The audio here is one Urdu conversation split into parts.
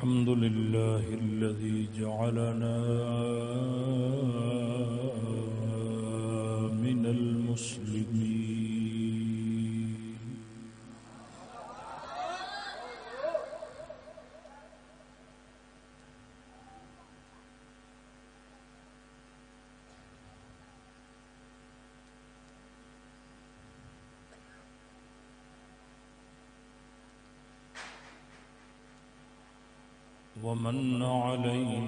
الحمد لله الذي جعلنا من المسلمين من علينا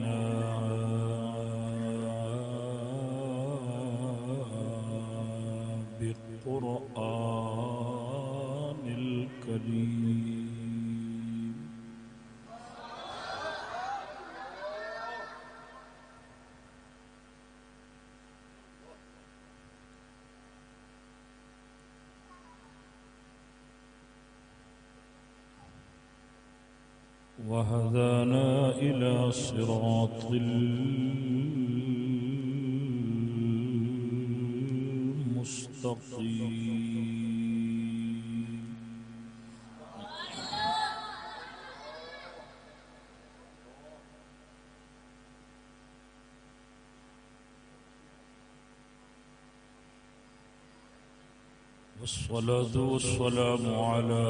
والصلاة والسلام على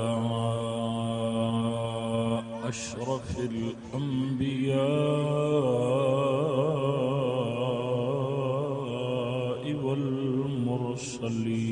أشرف الأنبياء والمرسلين.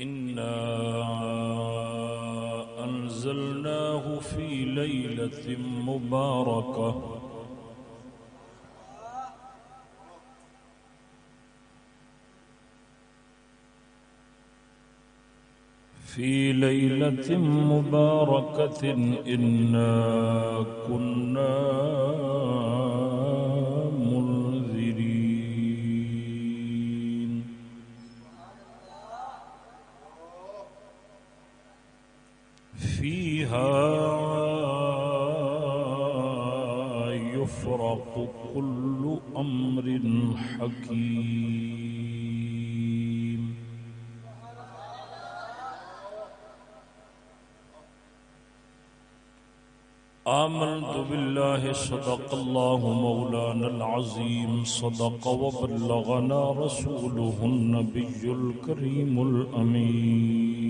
إنا أنزلناه في ليلة مباركة. في ليلة مباركة إنا كنا فيها يفرق كل أمر حكيم. آمنت بالله صدق الله مولانا العظيم، صدق وبلغنا رسوله النبي الكريم الأمين.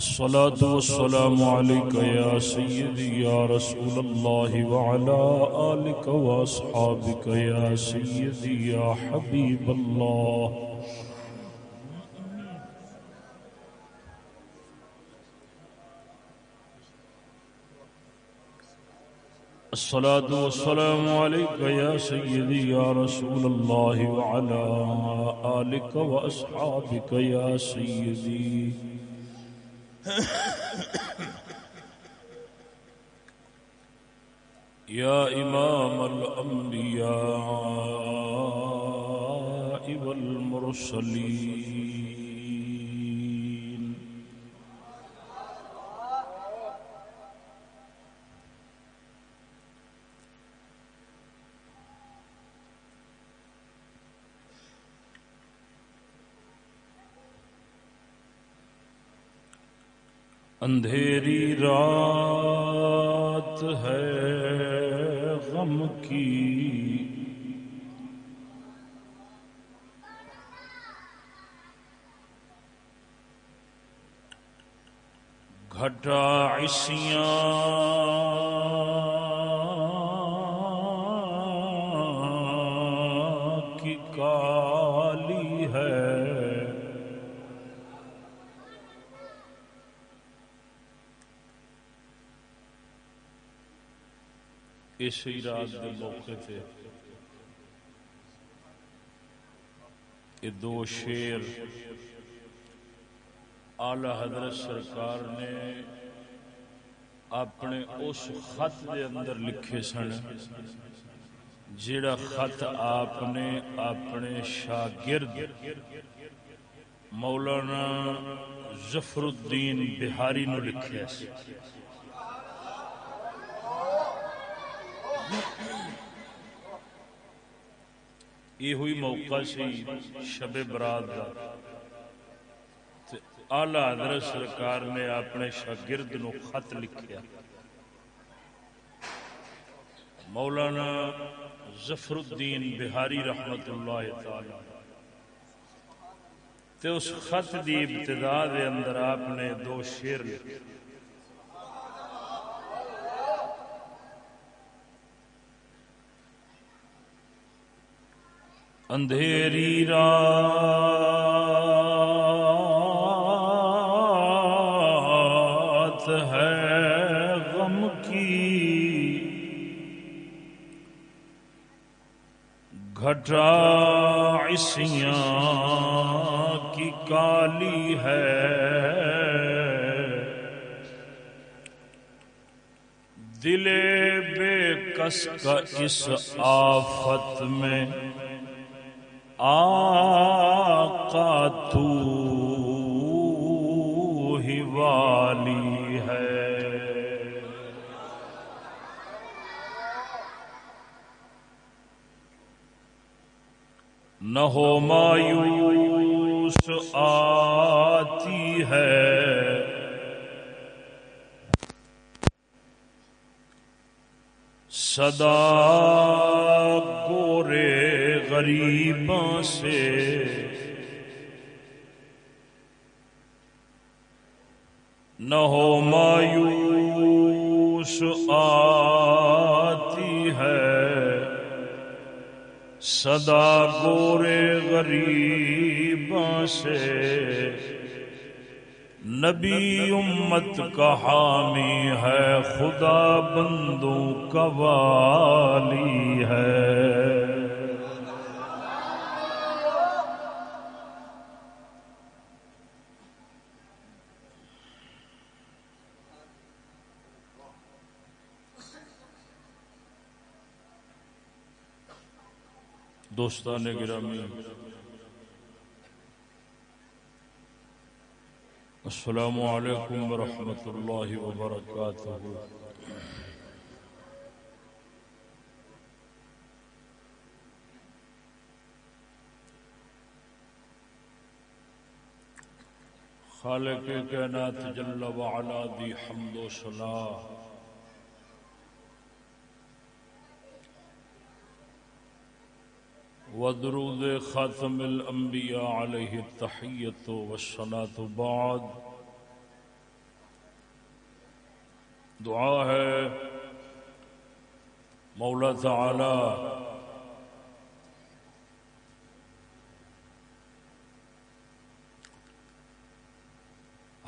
الصلاة والسلام عليك يا سيدي يا رسول الله وعلى آلك وأصحابك يا سيدي يا حبيب الله. الصلاة والسلام عليك يا سيدي يا رسول الله وعلى آلك وأصحابك يا سيدي. يا إمام الأنبياء والمرسلين اندھیری رات ہے غم کی۔ گھٹا عشیاں اسی رات کے موقع سے یہ دو شیر آلہ حضرت سرکار نے اپنے اس خط دے اندر لکھے سن جڑا خط آپ نے اپنے شاگرد مولانا ظفر الدین بہاری نو لکھے سی۔ یہ ہوئی موقع سی شب برات کا آلہ حضرت سرکار نے اپنے شاگرد نو خط لکھیا مولانا ظفر الدین بہاری رحمت اللہ تعالی تے اس خط دی ابتدا دے اندر آپ نے دو شیر لکھے اندھیری رات ہے غم کی۔ گھٹا عصیاں کی کالی ہے۔ دل بے کس کا اس آفت میں آقا تو ہی والی ہے۔ نہ ہو مایوس آتی ہے۔ صدا غریباں سے۔ نہ ہو مایوس آتی ہے۔ صدا گورے غریباں سے۔ نبی امت کا حامی ہے، خدا بندوں کا والی ہے۔ دوستان گرامی، السلام علیکم ورحمۃ اللہ وبرکاتہ۔ خالق کائنات جل وعلا دی حمد و صلاح ودرود خاتم الانبیاء علیہ التحیت والصلاة بعد. دعا ہے مولا تعالی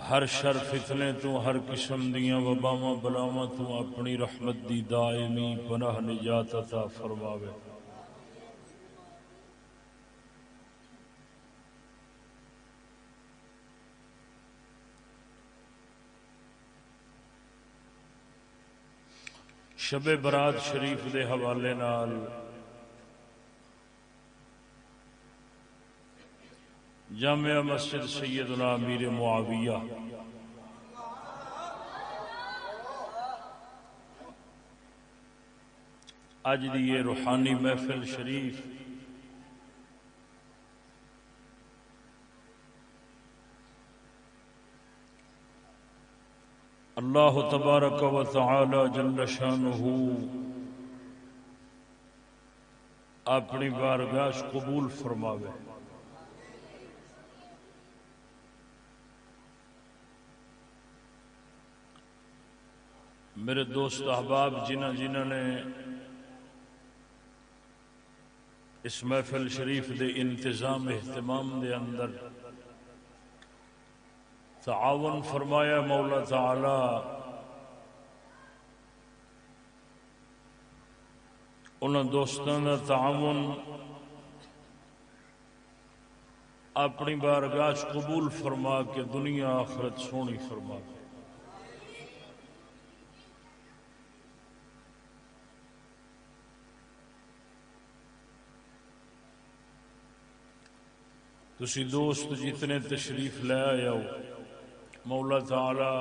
ہر شر فتنے تو ہر قسم دیاں وباواں بلاواں تو اپنی رحمت دی دائمی پناہ نجات عطا فرماوے۔ شب برات شریف دے حوالے نال۔ جامعہ مسجد سیدنا امیر معاویہ۔ اج دی یہ روحانی محفل شریف اللہ تبارک و تعالی جل شانہ اپنی بارگاہ قبول فرماوے۔ میرے دوست احباب، جنہ جنہ نے اس محفل شریف دے انتظام اہتمام دے اندر تعاون فرمایا مولا تعالی۔ ان دوستان کا تعاون اپنی بارگاہ قبول فرما کے دنیا آخرت سونی فرما کے تسی دوست جتنے تشریف لے آئے ہو مولا تعالی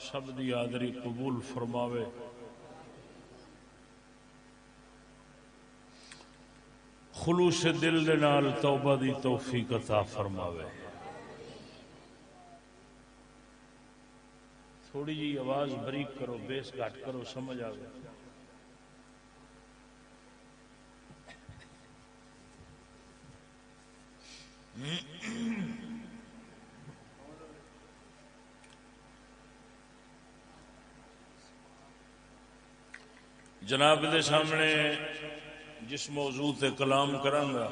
سب دی آدری قبول فرماوے۔ خلوص دل دے نال توبہ دی توفیق عطا فرماوے۔ تھوڑی جی آواز بریک کرو، بیس گھٹ کرو، سمجھ آئے جناب دے سامنے جس موضوع تے کلام کرانگا،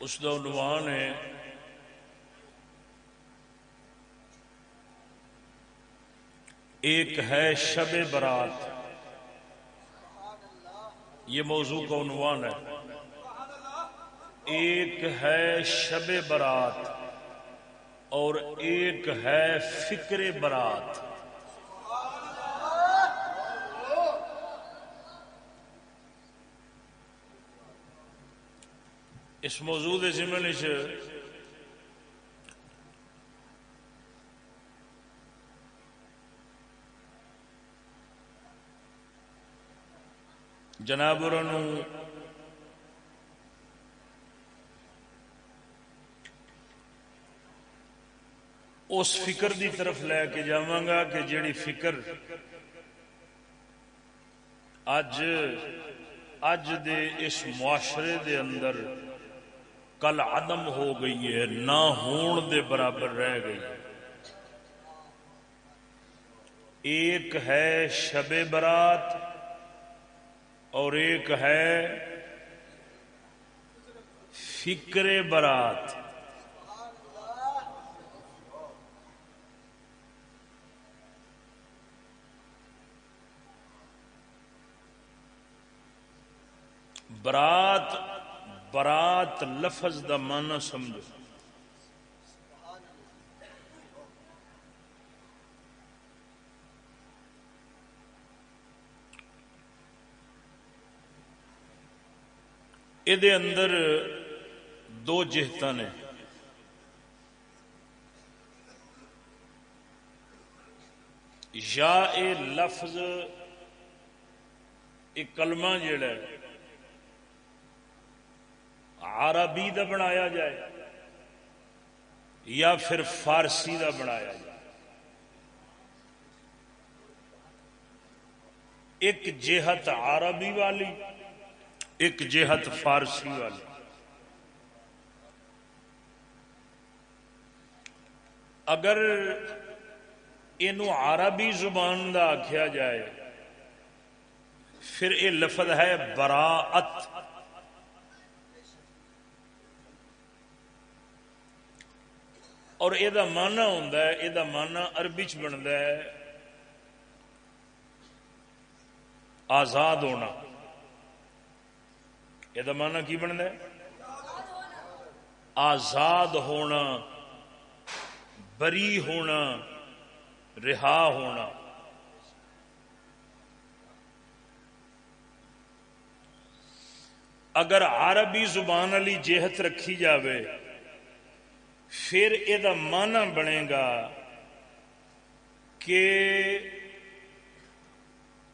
اس کا عنوان ہے، ایک ہے شب برات۔ یہ موضوع کا عنوان ہے۔ ایک ہے شب برات۔ اور ایک ہے فکر برات۔ اس موضوع ضمن جناب اس فکر دی طرف لے کے جاگا کہ جیڑی فکر اج اج دے اس معاشرے دے اندر کل عدم ہو گئی ہے، نہ ہون دے برابر رہ گئی ایک ہے شب برات اور ایک ہے فکر برات۔ برات برات لفظ دا مانا سمجھو۔ یہ اندر دو جہت نے۔ یا اے لفظ ایک کلمہ جڑا ہے عربی دا بنایا جائے یا پھر فارسی دا بنایا جائے۔ ایک جہت عربی والی، ایک جہت فارسی والی۔ اگر یہ عربی زبان دا آخیا جائے، پھر یہ لفظ ہے براعت۔ اور یہ مانا ہوں یہ مانا اربی چ بنتا ہے، آزاد ہونا۔ یہ مانا کی بنتا ہے؟ آزاد ہونا، بری ہونا، رہا ہونا۔ اگر عربی زبان علی جہت رکھی جاوے پھر یہ مانا بنے گا کہ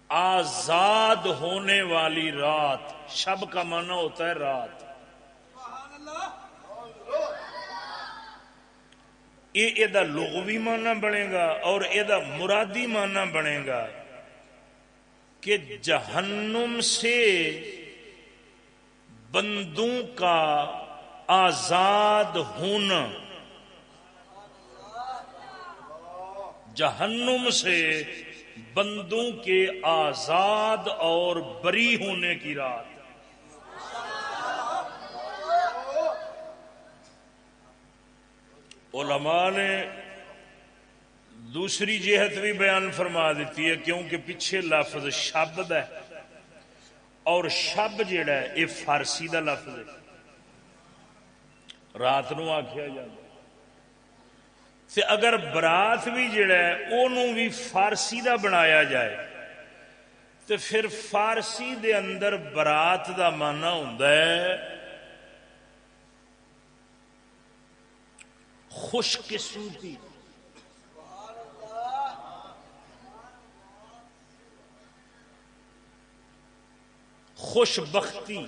آزاد ہونے والی رات، شب کا مانا ہوتا ہے رات۔ یہ لغوی مانا بنے گا اور یہ مرادی مانا بنے گا کہ جہنم سے بندوں کا آزاد ہونا جہنم سے بندوں کے آزاد اور بری ہونے کی رات۔ علماء نے دوسری جہت بھی بیان فرما دیتی ہے، کیونکہ پیچھے لفظ شبد ہے۔ اور شب جیڑا ہے، یہ فارسی دا لفظ ہے۔ رات نو آخیا جائے تے اگر برات بھی جڑا ہے وہ بھی فارسی دا بنایا جائے تو پھر فارسی دے اندر برات دا مانا ہوں خوش قسمتی۔ خوش بختی۔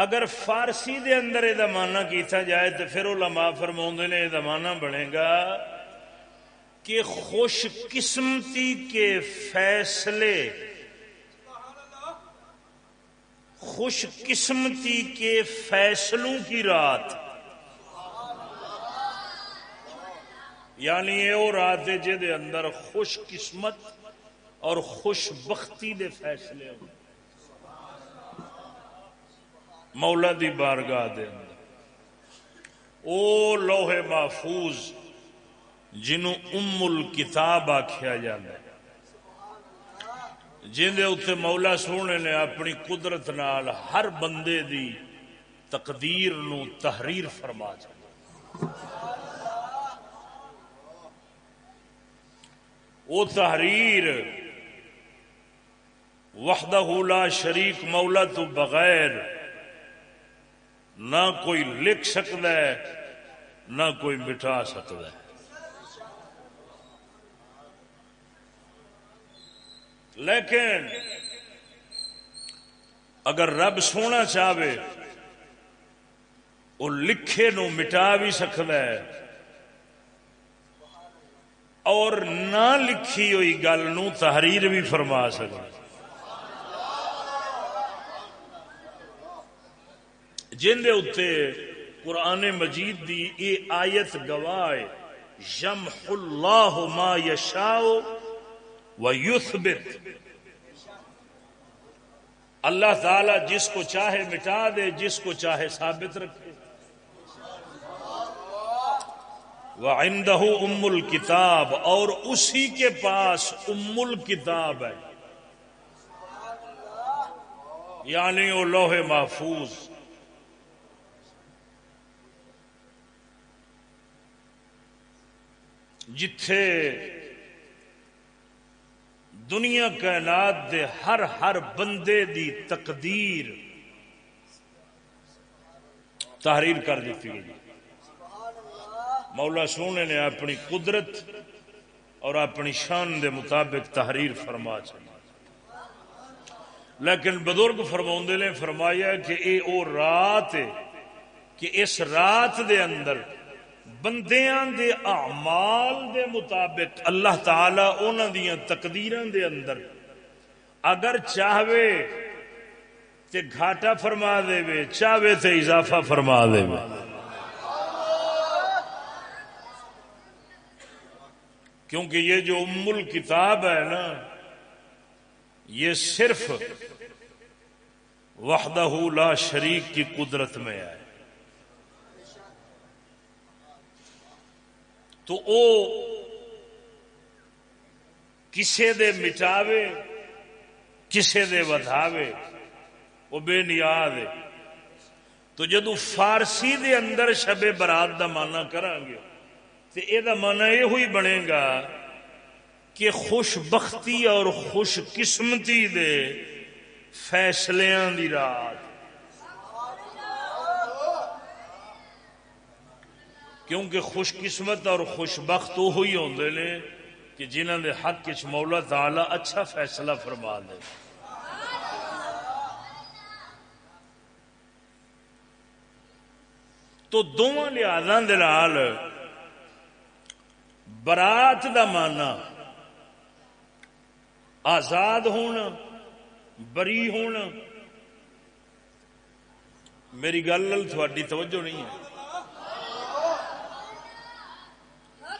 اگر فارسی دے اندر یہ مانا کیتا جائے تو پھر علماء فرما نے یہ مانا بنے گا کہ خوش قسمتی کے فیصلے، خوش قسمتی کے فیصلوں کی رات۔ یعنی یہ وہ رات ہے جہد اندر خوش قسمت اور خوش بختی دے فیصلے ہو مولا دی بارگاہ دے اندر۔ او لوہے محفوظ جنوں ام الکتاب آخیا جاتا ہے۔ جن اتنے مولا سونے نے اپنی قدرت نال ہر بندے دی تقدیر نو تحریر فرما چاہتا وہ تحریر وحدہ لا شریک مولا تو بغیر نہ کوئی لکھ سکتا ہے، نہ کوئی مٹا سکتا ہے۔ لیکن اگر رب سونا چاہے وہ لکھے نو مٹا بھی سکتا ہے۔ اور نہ لکھی ہوئی گل نو تحریر بھی فرما سکتا ہے۔ جن دے اتے قرآن مجید دی اے آیت گواہ یم اللہ ما یشاؤ و یثبت اللہ تعالی جس کو چاہے مٹا دے، جس کو چاہے ثابت رکھے۔ وہ ام الکتاب اور اسی کے پاس ام الکتاب ہے۔ یعنی وہ لوہے محفوظ۔ جتھے دنیا کائنات دے ہر ہر بندے دی تقدیر تحریر کر دیتی گئی جی۔ مولا سونے نے اپنی قدرت اور اپنی شان دے مطابق تحریر فرما چلی لیکن بزرگ فرما نے فرمایا کہ اے او رات کہ اس رات دے اندر بندیاں دے اعمال دے مطابق اللہ تعالی انہاں دیاں تقدیراں دے اندر اگر چاہوے تے گھاٹا فرما دے وے چاہوے تے اضافہ فرما دے۔ وے کیونکہ یہ جو ام الکتاب ہے نا، یہ صرف وحدہ لا شریک کی قدرت میں ہے۔ تو او کسے دے مٹاوے، کسے دے ودھاوے وہ بے نیاد ہے۔ تو جدو فارسی دے اندر شب برات دا مانا کریں گے تو یہ مانا یہ ہوئی بنے گا کہ خوش بختی اور خوش قسمتی دے فیصلیاں دی رات کیونکہ خوش قسمت اور خوش بخت وہ ہوئی ہوندے نے کہ جنہوں دے حق کچھ مولا تعالی اچھا فیصلہ فرما دے۔ تو دونوں لحاظ دلال برات دا مانا آزاد ہونا، بری ہونا، میری گل تھوڑی توجہ نہیں ہے۔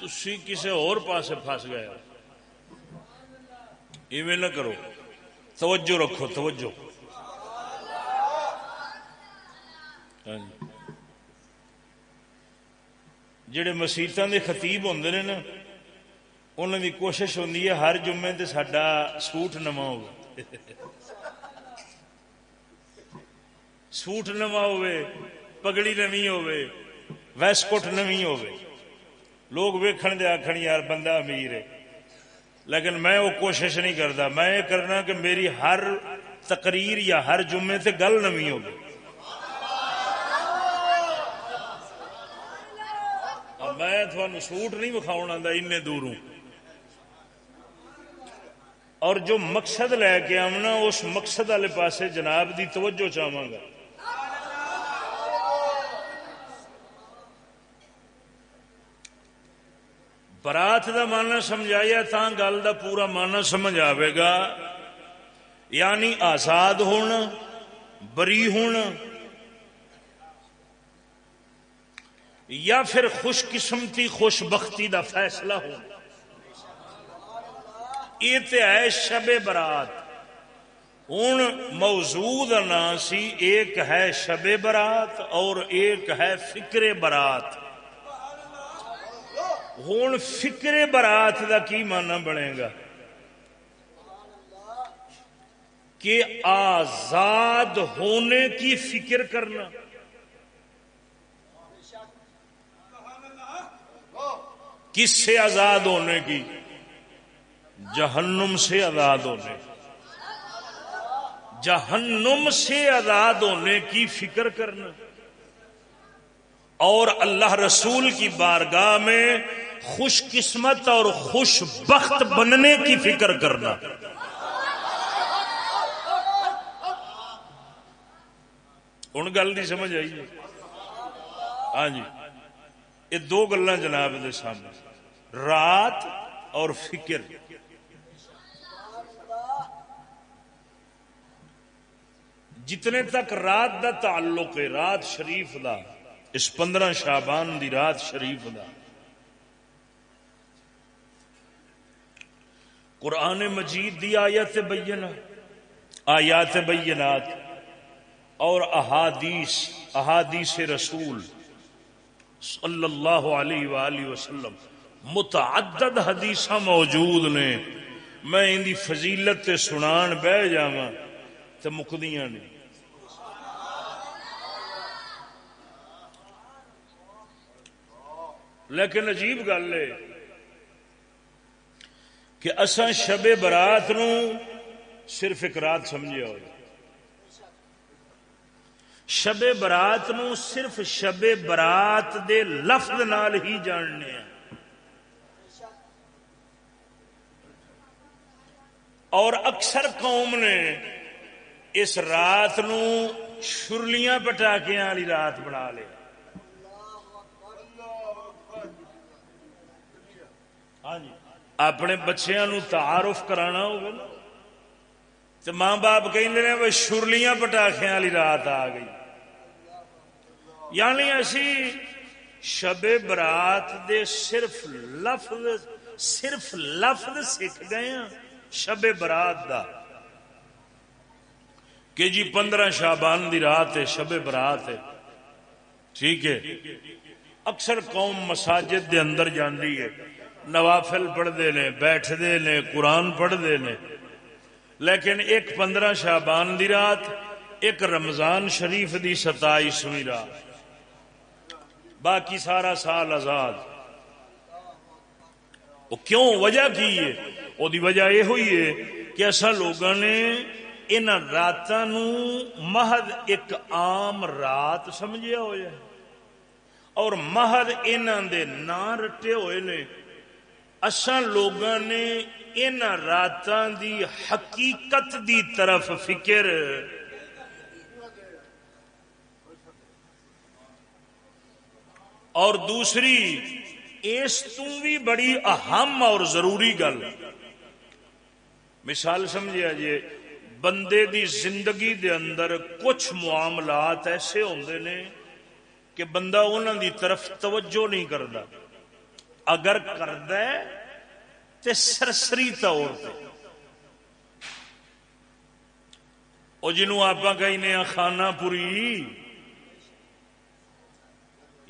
تھی کسی اور پاس فس گئے ایویں نہ کرو۔ توجہ رکھو، توجہ۔ ہاں جی۔ جڑے مسیطوں کے خطیب ہوں نے نا انہوں کی کوشش ہوں ہر جمعے تے سڈا سوٹ نواں ہو سوٹ نواں ہوے پگڑی نوی ہوے ویسکوٹ نوی ہوے لوگ ویکھن دے آخر یار بندہ امیر ہے۔ لیکن میں وہ کوشش نہیں کرتا۔ میں یہ کرنا کہ میری ہر تقریر یا ہر جمعے تے گل نوی ہوگی۔ میں تھوڑا سوٹ نہیں وکھاؤ آتا این دوروں اور جو مقصد لے کے آمنا اس مقصد والے پاسے جناب دی توجہ چاہوں گا۔ برات دا مانا سمجھایا تا گل دا پورا مانا سمجھ آئے گا یعنی آزاد ہونا بری ہونا یا پھر خوش قسمتی خوش بختی دا فیصلہ ہونا یہ تو ہے شب برات ہوں موجود نا سی ایک ہے شب برات اور ایک ہے فکر برات ہوں فکر برات کا کی مانا بنے گا کہ آزاد ہونے کی فکر کرنا کس سے آزاد ہونے کی جہنم سے آزاد ہونے جہنم سے آزاد ہونے کی فکر کرنا اور اللہ رسول کی بارگاہ میں خوش قسمت اور خوش بخت بننے کی فکر کرنا۔ ان گل نہیں سمجھ آئی۔ ہاں جی۔ یہ دو گلا جناب دے سامنے۔ رات اور فکر۔ جتنے تک رات دا تعلق ہے، رات شریف دا۔ اس پندرہ شابان دی رات شریف دا۔ قرآن مجید دی آیت بینہ، آیات بینات اور احادیث احادیث رسول صلی اللہ علیہ وآلہ وسلم۔ متعدد حدیث موجود نے۔ میں ان دی فضیلت سنان بہ جاواں تے مکدیاں نے۔ لیکن عجیب گل ہے کہ اصا شب برات نو صرف ایک رات سمجھا ہو شب برات نو صرف شب برات دے لفظ نال ہی جاننے ہیں۔ اور اکثر قوم نے اس رات نو شرلیاں پٹاکیاں والی رات بنا لیا ہاں جی اپنے بچیا نو تعارف کرانا ہوگا تو ماں باپ کہ شرلیاں پٹاخیا والی رات آ گئی۔ یعنی اسی شب برات دے صرف لفظ صرف لفظ سیکھ گئے ہیں شب برات دا۔ کہ جی پندرہ شابان دی رات ہے، شب برات ہے۔ ٹھیک ہے۔ اکثر قوم مساجد دے اندر جاندی ہے۔ نوافل پڑھتے نے بیٹھتے نے قرآن پڑھتے نے لیکن ایک پندرہ شابان دی رات، ایک رمضان شریف دی ستائیسویں رات۔ باقی سارا سال آزاد۔ وہ کیوں؟ وجہ کی ہے؟ وہ وجہ یہ ہوئی ہے کہ اصا لوگوں نے ان راتوں محض ایک عام رات سمجھیا ہوا ہے۔ اور محض انہوں دے نا رٹے ہوئے نے۔ اصا لوگوں نے ان راتوں دی حقیقت دی طرف فکر۔ اور دوسری، اس تو بھی بڑی اہم اور ضروری گل۔ مثال سمجھا جی بندے دی زندگی دے اندر کچھ معاملات ایسے ہوندے نے کہ بندہ انہوں دی طرف توجہ نہیں کرتا اگر کرد تے سرسری طور پہ۔ وہ جنوں آپ کہنے ہاں خانہ پوری،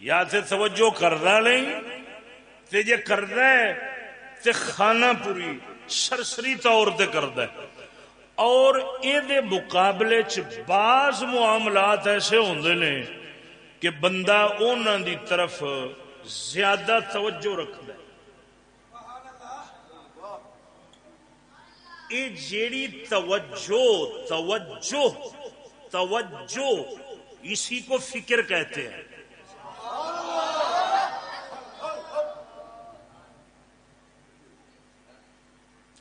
یا تے توجہ کردہ نہیں تے جے کردہ ہے تے خانہ پوری سرسری طور تے کردہ ہے اور یہ مقابلے چ بعض معاملات ایسے ہوندے نے کہ بندہ انہوں دی طرف زیادہ توجہ رکھتا ہے۔ یہ جیڑی توجہ توجہ توجہ، اسی کو فکر کہتے ہیں۔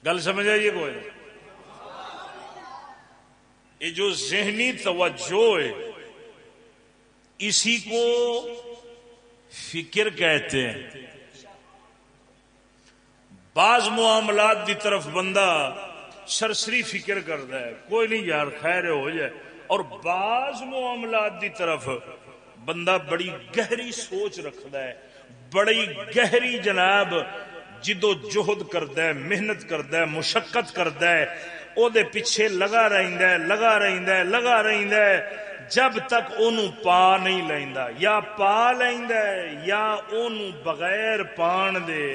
گل سمجھ آئیے کوئی؟ یہ جو ذہنی توجہ ہے، اسی کو فکر کہتے ہیں۔ بعض معاملات دی طرف بندہ سرسری فکر کرتا ہے، کوئی نہیں یار، خیر ہو جائے۔ اور بعض معاملات دی طرف بندہ بڑی گہری سوچ رکھتا ہے، بڑی گہری جناب جدو جہد کرد ہے، محنت کرد ہے، مشقت کرد ہے۔ او دے پیچھے لگا رہندا ہے، لگا رہندا ہے، لگا رہندا ہے۔ جب تک اونوں پا نہیں لیندا، یا پا لیندا ہے یا اونوں بغیر پان دے،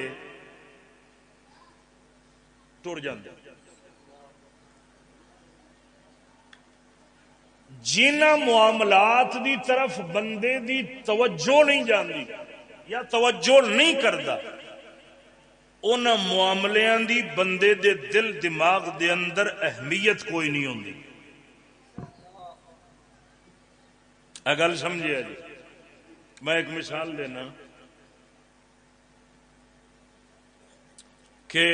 ٹر جاندا جنہ معاملات دی طرف بندے دی توجہ نہیں جاندی یا توجہ نہیں کردا ان معاملیاں دی بندے دے دل دماغ دے اندر اہمیت کوئی نہیں ہوندی۔ گل سمجھے جی۔ میں ایک مثال دینا۔ کہ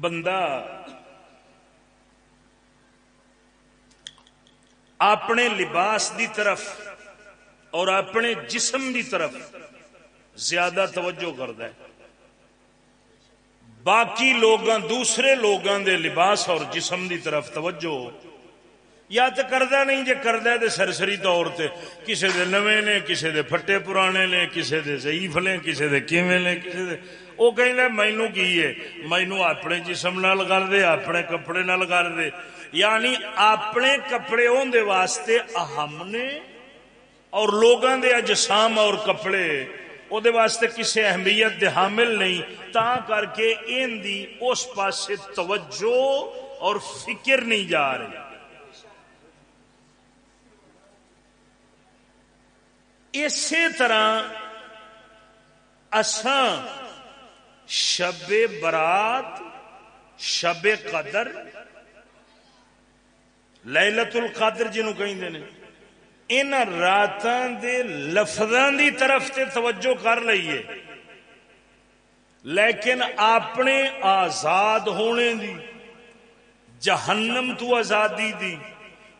بندہ اپنے لباس دی طرف اور اپنے جسم دی طرف زیادہ توجہ کرتا ہے۔ باقی لوگاں دوسرے لوگاں دے لباس اور جسم دی طرف توجہ۔ یا تو کردہ نہیں، جے کردہ دے سرسری طور تے کسے دے نوے نے، کسے دے پھٹے پرانے نے، کسے دے ضعیف لیں کسے دے کیویں لیں کسے دے او کہیں لے مینو کی ہے؟ مینو اپنے جسم نال کر دے، اپنے کپڑے نال کر دے۔ یعنی اپنے کپڑے دے واسطے اہم نے اور لوگوں دے اجسام اور کپڑے او دے واسطے کسی اہمیت دے حامل نہیں تا کر کے ان دی اس پاسے توجہ اور فکر نہیں جا رہی اسی طرح اساں شب برات شب قدر للت القادر جنو کہ ان راتاں دے لفظاں دی طرف تے توجہ کر لئیے۔ لیکن اپنے آزاد ہونے دی، جہنم تو آزادی دی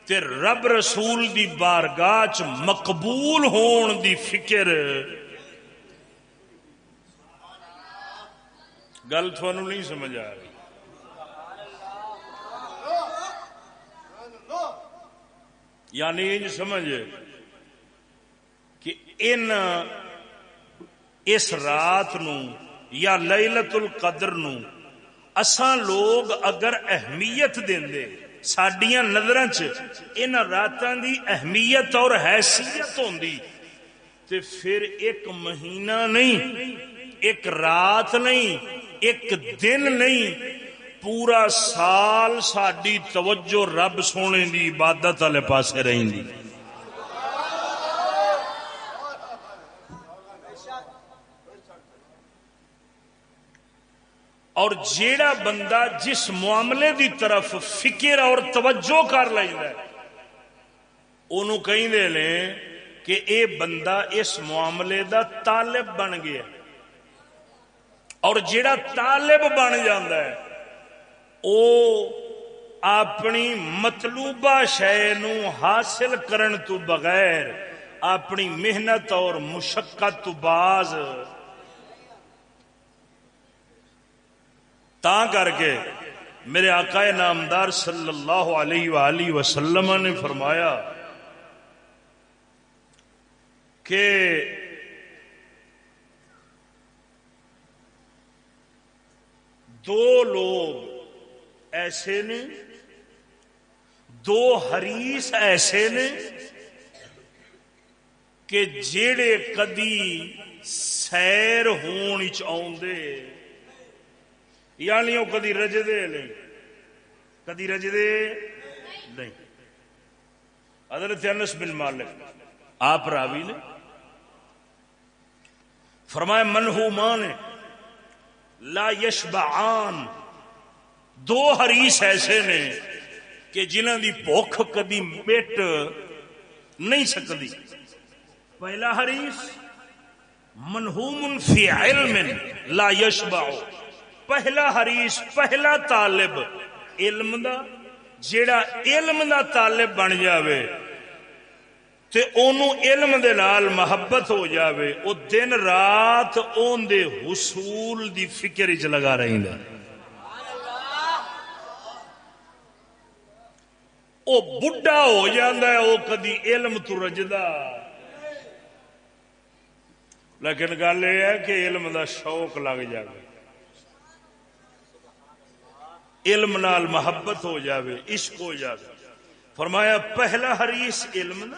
تے رب رسول دی بارگاہ چ مقبول ہون دی فکر۔ گل تھانوں نہیں سمجھ آ رہی۔ یعنی انج سمجھ کہ ان اس رات نو یا لیلت القدر نو اساں لوگ اگر اہمیت دیں دے سڈیا نظر ان راتاں دی اہمیت اور حیثیت ہوندی تے پھر ایک مہینہ نہیں، ایک رات نہیں، ایک دن نہیں پورا سال ساری توجہ رب سونے دی عبادت والے پاسے رہی اور جیڑا بندہ جس معاملے دی طرف فکر اور توجہ کر لینا انہوں کہیں دے لیں کہ اے بندہ اس معاملے دا طالب بن گیا۔ اور جیڑا طالب بن جاندہ ہے او اپنی مطلوبہ شے نو حاصل کرن تو بغیر اپنی محنت اور مشقت تو باز۔ تا کر کے میرے آقا نامدار صلی اللہ علیہ وآلہ وسلم نے فرمایا کہ دو لوگ ایسے نے، دو حریص ایسے نے کہ جیڑے کدی سیر ہون آدھے یعنی وہ کدی رجدے نہیں، کدی رجدے نہیں۔ حضرت انس بن مالک، آپ راوی نے فرمایا منہو مان لا یشبعان دو ہریس ایسے نے کہ جنہ دی بھوک کدی مٹ نہیں سکتی پہلا ہریس منہوم فی علم لا یشبع۔ پہلا ہریس پہلا طالب علم دا، جیڑا علم دا طالب بن جاوے تے اونو علم دے نال محبت ہو جاوے، او دن رات اون دے حصول دی فکر اچ لگا رہی ہے وہ بڑھا ہو جاتا ہے وہ کدی علم تو رجدا۔ لیکن گل یہ ہے کہ علم دا شوق لگ جائے علم نال محبت ہو جاوے، عشق ہو جاوے۔ فرمایا، پہلا حریص علم نا،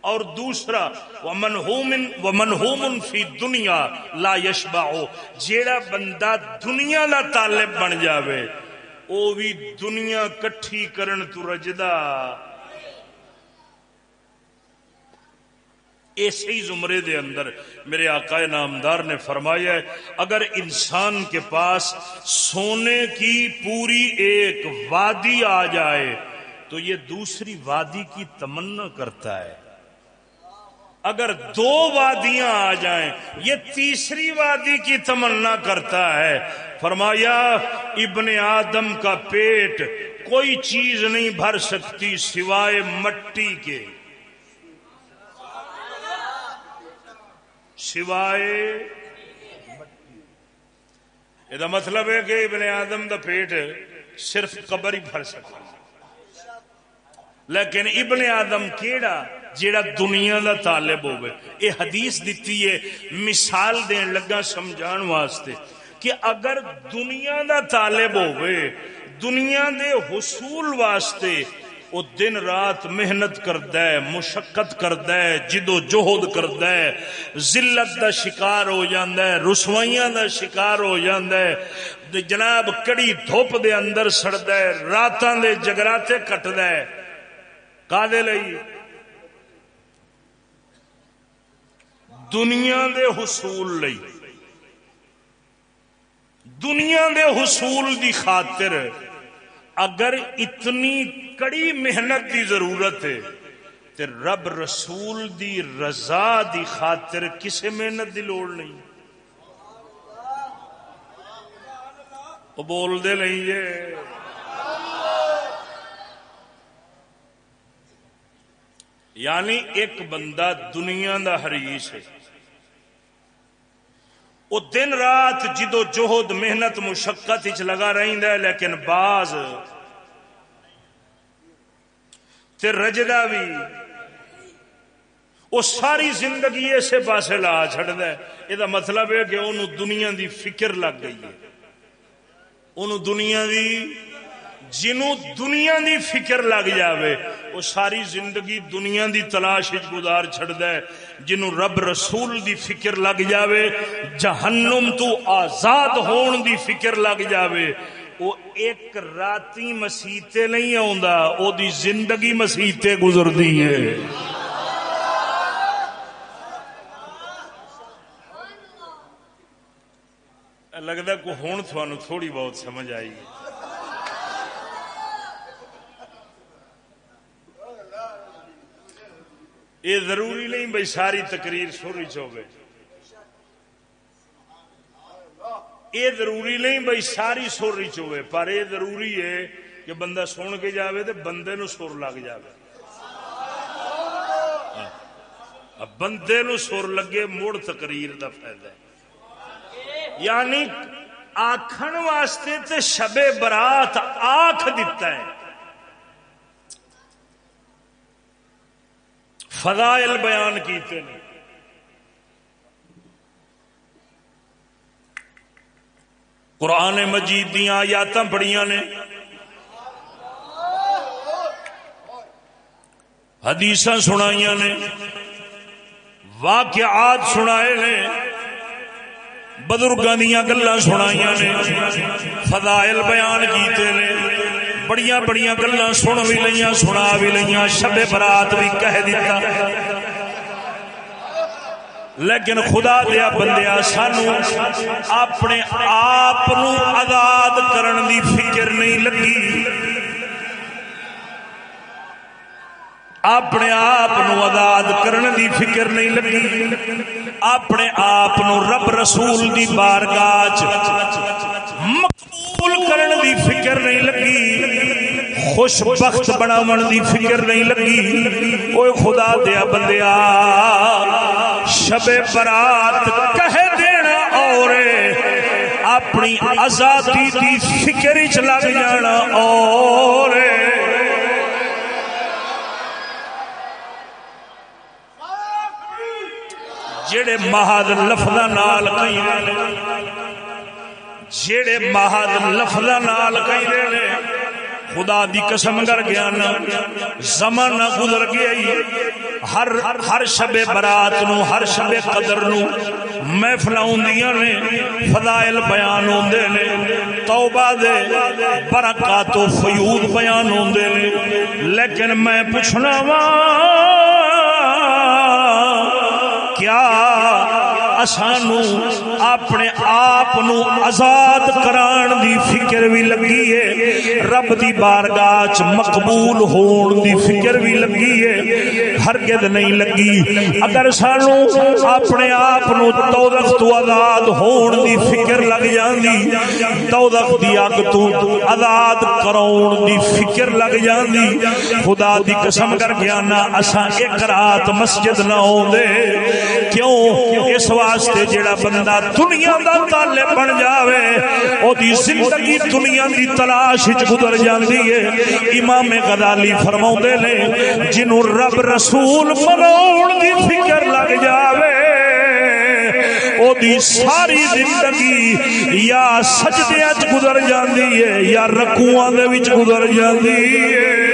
اور دوسرا ومنہومن فی دنیا لا یشبع جیڑا بندہ دنیا دا طالب بن جاوے او بھی دنیا کٹھی کرن تو رجدا۔ ایسے ہی زمرے دے اندر میرے آقا نامدار نے فرمایا ہے، اگر انسان کے پاس سونے کی پوری ایک وادی آ جائے تو یہ دوسری وادی کی تمنا کرتا ہے۔ اگر دو وادیاں آ جائیں، یہ تیسری وادی کی تمنا کرتا ہے۔ فرمایا، ابن آدم کا پیٹ کوئی چیز نہیں بھر سکتی سوائے مٹی کے۔ سوائے یہ مطلب ہے کہ ابن آدم دا پیٹ صرف قبر ہی بھر سکتا۔ لیکن ابن آدم کیڑا جیڑا دنیا دا طالب ہوئے اے حدیث دیتی ہے، مثال دین لگا سمجھان واسطے۔ کہ اگر دنیا دا طالب ہوئے، دنیا دے حصول واسطے وہ دن رات محنت کرد ہے مشقت کرد ہے جدو جہد کرد ہے ذلت دا شکار ہو جاندہ ہے رسوائیاں دا شکار ہو جاندہ ہے جناب کڑی دھوپ دے اندر سڑد ہے راتاں دے جگراتے کٹد ہے کادے لئی دنیا دے حصول لئی۔ دنیا دے حصول دی خاطر اگر اتنی کڑی محنت دی ضرورت ہے، تے رب رسول دی رضا دی خاطر کسے محنت دی لوڑ نہیں۔ وہ بول دے نہیں یہ یعنی ایک بندہ دنیا دا حریص ہے۔ وہ دن رات جدو جہد محنت مشقت چ لگا رہتا ہے، لیکن باز تے رجدا بھی وہ ساری زندگی اسے پاسے لا چڑھتا ہے۔ یہ مطلب ہے کہ انہوں دنیا دی فکر لگ گئی ہے۔ انہوں دنیا دی جنوں دنیا دی فکر لگ جاوے، وہ ساری زندگی دنیا دی تلاش گزار چھڑ ہے۔ جنوں رب رسول دی فکر لگ جاوے، جہنم تو آزاد ہون دی فکر لگ جاوے۔ وہ ایک راتی مسیتے نہیں آندا او دی زندگی مسیتے گزردی ہے۔ لگتا کو ہوں تھوڑی بہت سمجھ آئی۔ ہے یہ ضروری نہیں بھائی ساری تقریر سوری چوبے یہ ضروری نہیں بھائی ساری سوری چوے پر یہ ضروری ہے کہ بندہ سن کے جاوے تو بندے نو سر لگ جاوے۔ ہاں، بندے نو سر لگے مڑ تقریر دا فائدہ ہے۔ یعنی آخر واسطے تے شب برات آخ دیتا ہے۔ فضائل بیان کیتے ہیں۔ قرآن مجید دیا آیات بڑی نے۔ حدیث سنائی نے۔ واقعات سنائے نے۔ بزرگوں دیا گلا سنائی نے۔ فضائل بیان کیتے نے۔ بڑی بڑی گلا سن بھی لیا سنا بھی لیا شب برات بھی کہہ دیتا لیکن خدا دیا بندیا سانو اپنے آپ آزاد کرن دی فکر نہیں لگی۔ اپنے آپ آزاد کرن دی فکر نہیں لگی۔ اپنے آپ رب رسول دی بارگاہ مقبول کرن دی فکر نہیں لگی، خوش بخت بناون دی فکر نہیں لگی۔ اوے خدا دیا بندیا شب برات کہہ دینا اور اپنی آزادی دی فکر چ لگ جانا اور جڑے مہاد لفظ نال کئی جڑے مہاد لفظ نال کہیں خدا دی قسم کر گیا نا، زمانہ گزر گیا ہر ہر شب برات نو، ہر شب قدر نو محفل آدیاں نے، فضائل بیان ہوندے نے، توبہ دے برکات و فیوض بیان ہوندے نے۔ لیکن میں پوچھنا وا، کیا سانو اپنے آپ آزاد کران دی فکر بھی لگی ہے۔ رب دی بارگاہ چ مقبول ہون دی فکر بھی لگی ہے۔ ہرگز نہیں لگی۔ اگر سانو اپنے آپ دوزخ تو آزاد ہون دی فکر لگ جاندی دوزخ دی اگ تو آزاد کراون دی فکر لگ جاندی۔ خدا دی قسم کر گیا نا اساں ایک رات مسجد نہ ہوندے۔ کیوں؟ اس واسطے جڑا بندہ دنیا دا طالب بن جاوے، او دی زندگی دنیا دی تلاش وچ گزر جاندی ہے۔ امام غزالی فرماوندے نے، جنوں رب رسول مناون دی فکر لگ جاوے او دی ساری زندگی یا سجدے وچ گزر جاندی ہے یا رکوعاں دے وچ گزر جاندی ہے۔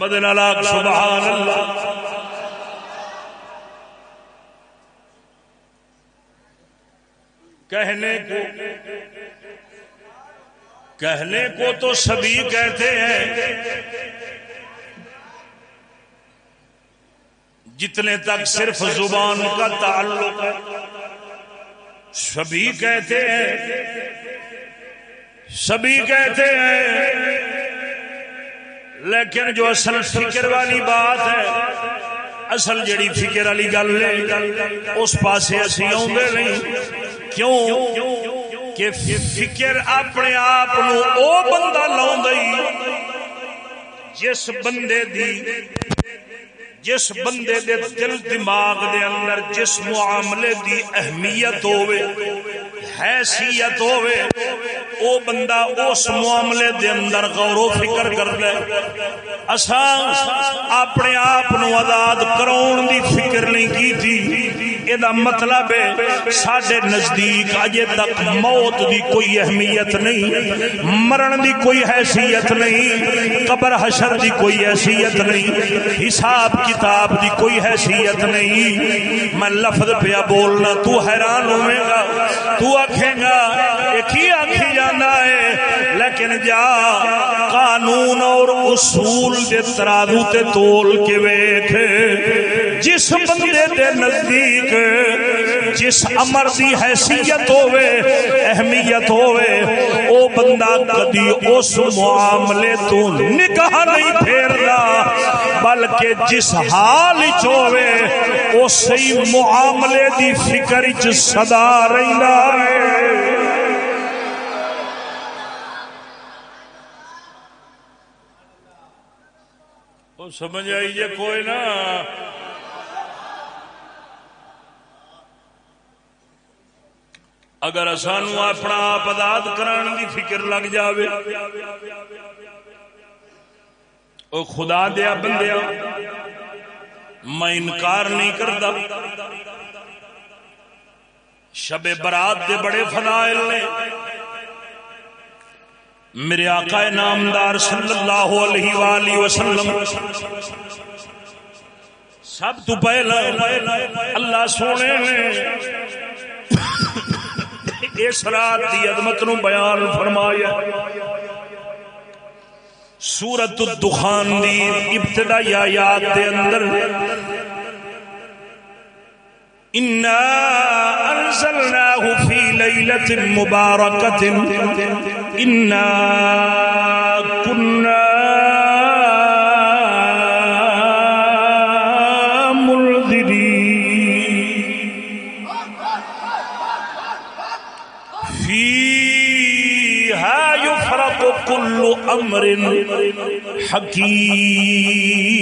مدن سبحان اللہ۔ کہنے کو کہنے کو تو سبھی کہتے ہیں۔ جتنے تک صرف زبان کا تعلق ہے، سبھی کہتے ہیں۔ سبھی کہتے ہیں۔ لیکن جو اصل فکر والی بات ہے، اصل جڑی فکر والی گل ہے، اس پاسے اسی آدھے نہیں۔ کیوں کہ فکر اپنے آپ او بندہ لا جس بندے دی جس بندے دے دل دماغ دے اندر جس معاملے دی اہمیت ہوئے حیثیت ہوئے او بندہ اس معاملے دے اندر غور و فکر کر لے اساں اپنے آپ نو آزاد کراؤن دی فکر نہیں کی تھی یہ مطلب ہے سڈے نزدیک اجے تک موت دی کوئی اہمیت نہیں مرن دی کوئی حیثیت نہیں قبر حشر دی کوئی حیثیت نہیں حساب کتاب دی کوئی حیثیت نہیں میں لفظ پیا بولنا تو حیران ہوئے گا تو آکھے گا ایک ہی آکھی جانا لیکن جا قانون اور اصول دے ترازو تے تول کے ویکھ۔ جس بندے دے نزدیک جس امر دی حیثیت ہوے اہمیت ہوے او بندہ کدی اس معاملے تو نکاح نہیں پھیردا بلکہ جس حال وچ ہوے اسی معاملے دی فکر وچ صدا رہندا ہے۔ سمجھ آئی جے کوئی نہ۔ اگر سانو اپنا آپ آزاد کران کی فکر لگ جاوے، او خدا دیا بندیا میں انکار نہیں کرتا شب برات دے بڑے فضائل نے۔ میرے آقا نامدار صلی اللہ علیہ وآلہ وسلم، سب تو پہلا اللہ سونے نے اس رات کی عظمت نو بیان فرمایا۔ سورت الدخان دی ابتدائی آیات دے اندر انا انزلناه في ليله مباركه انا كنا كل امر حکیم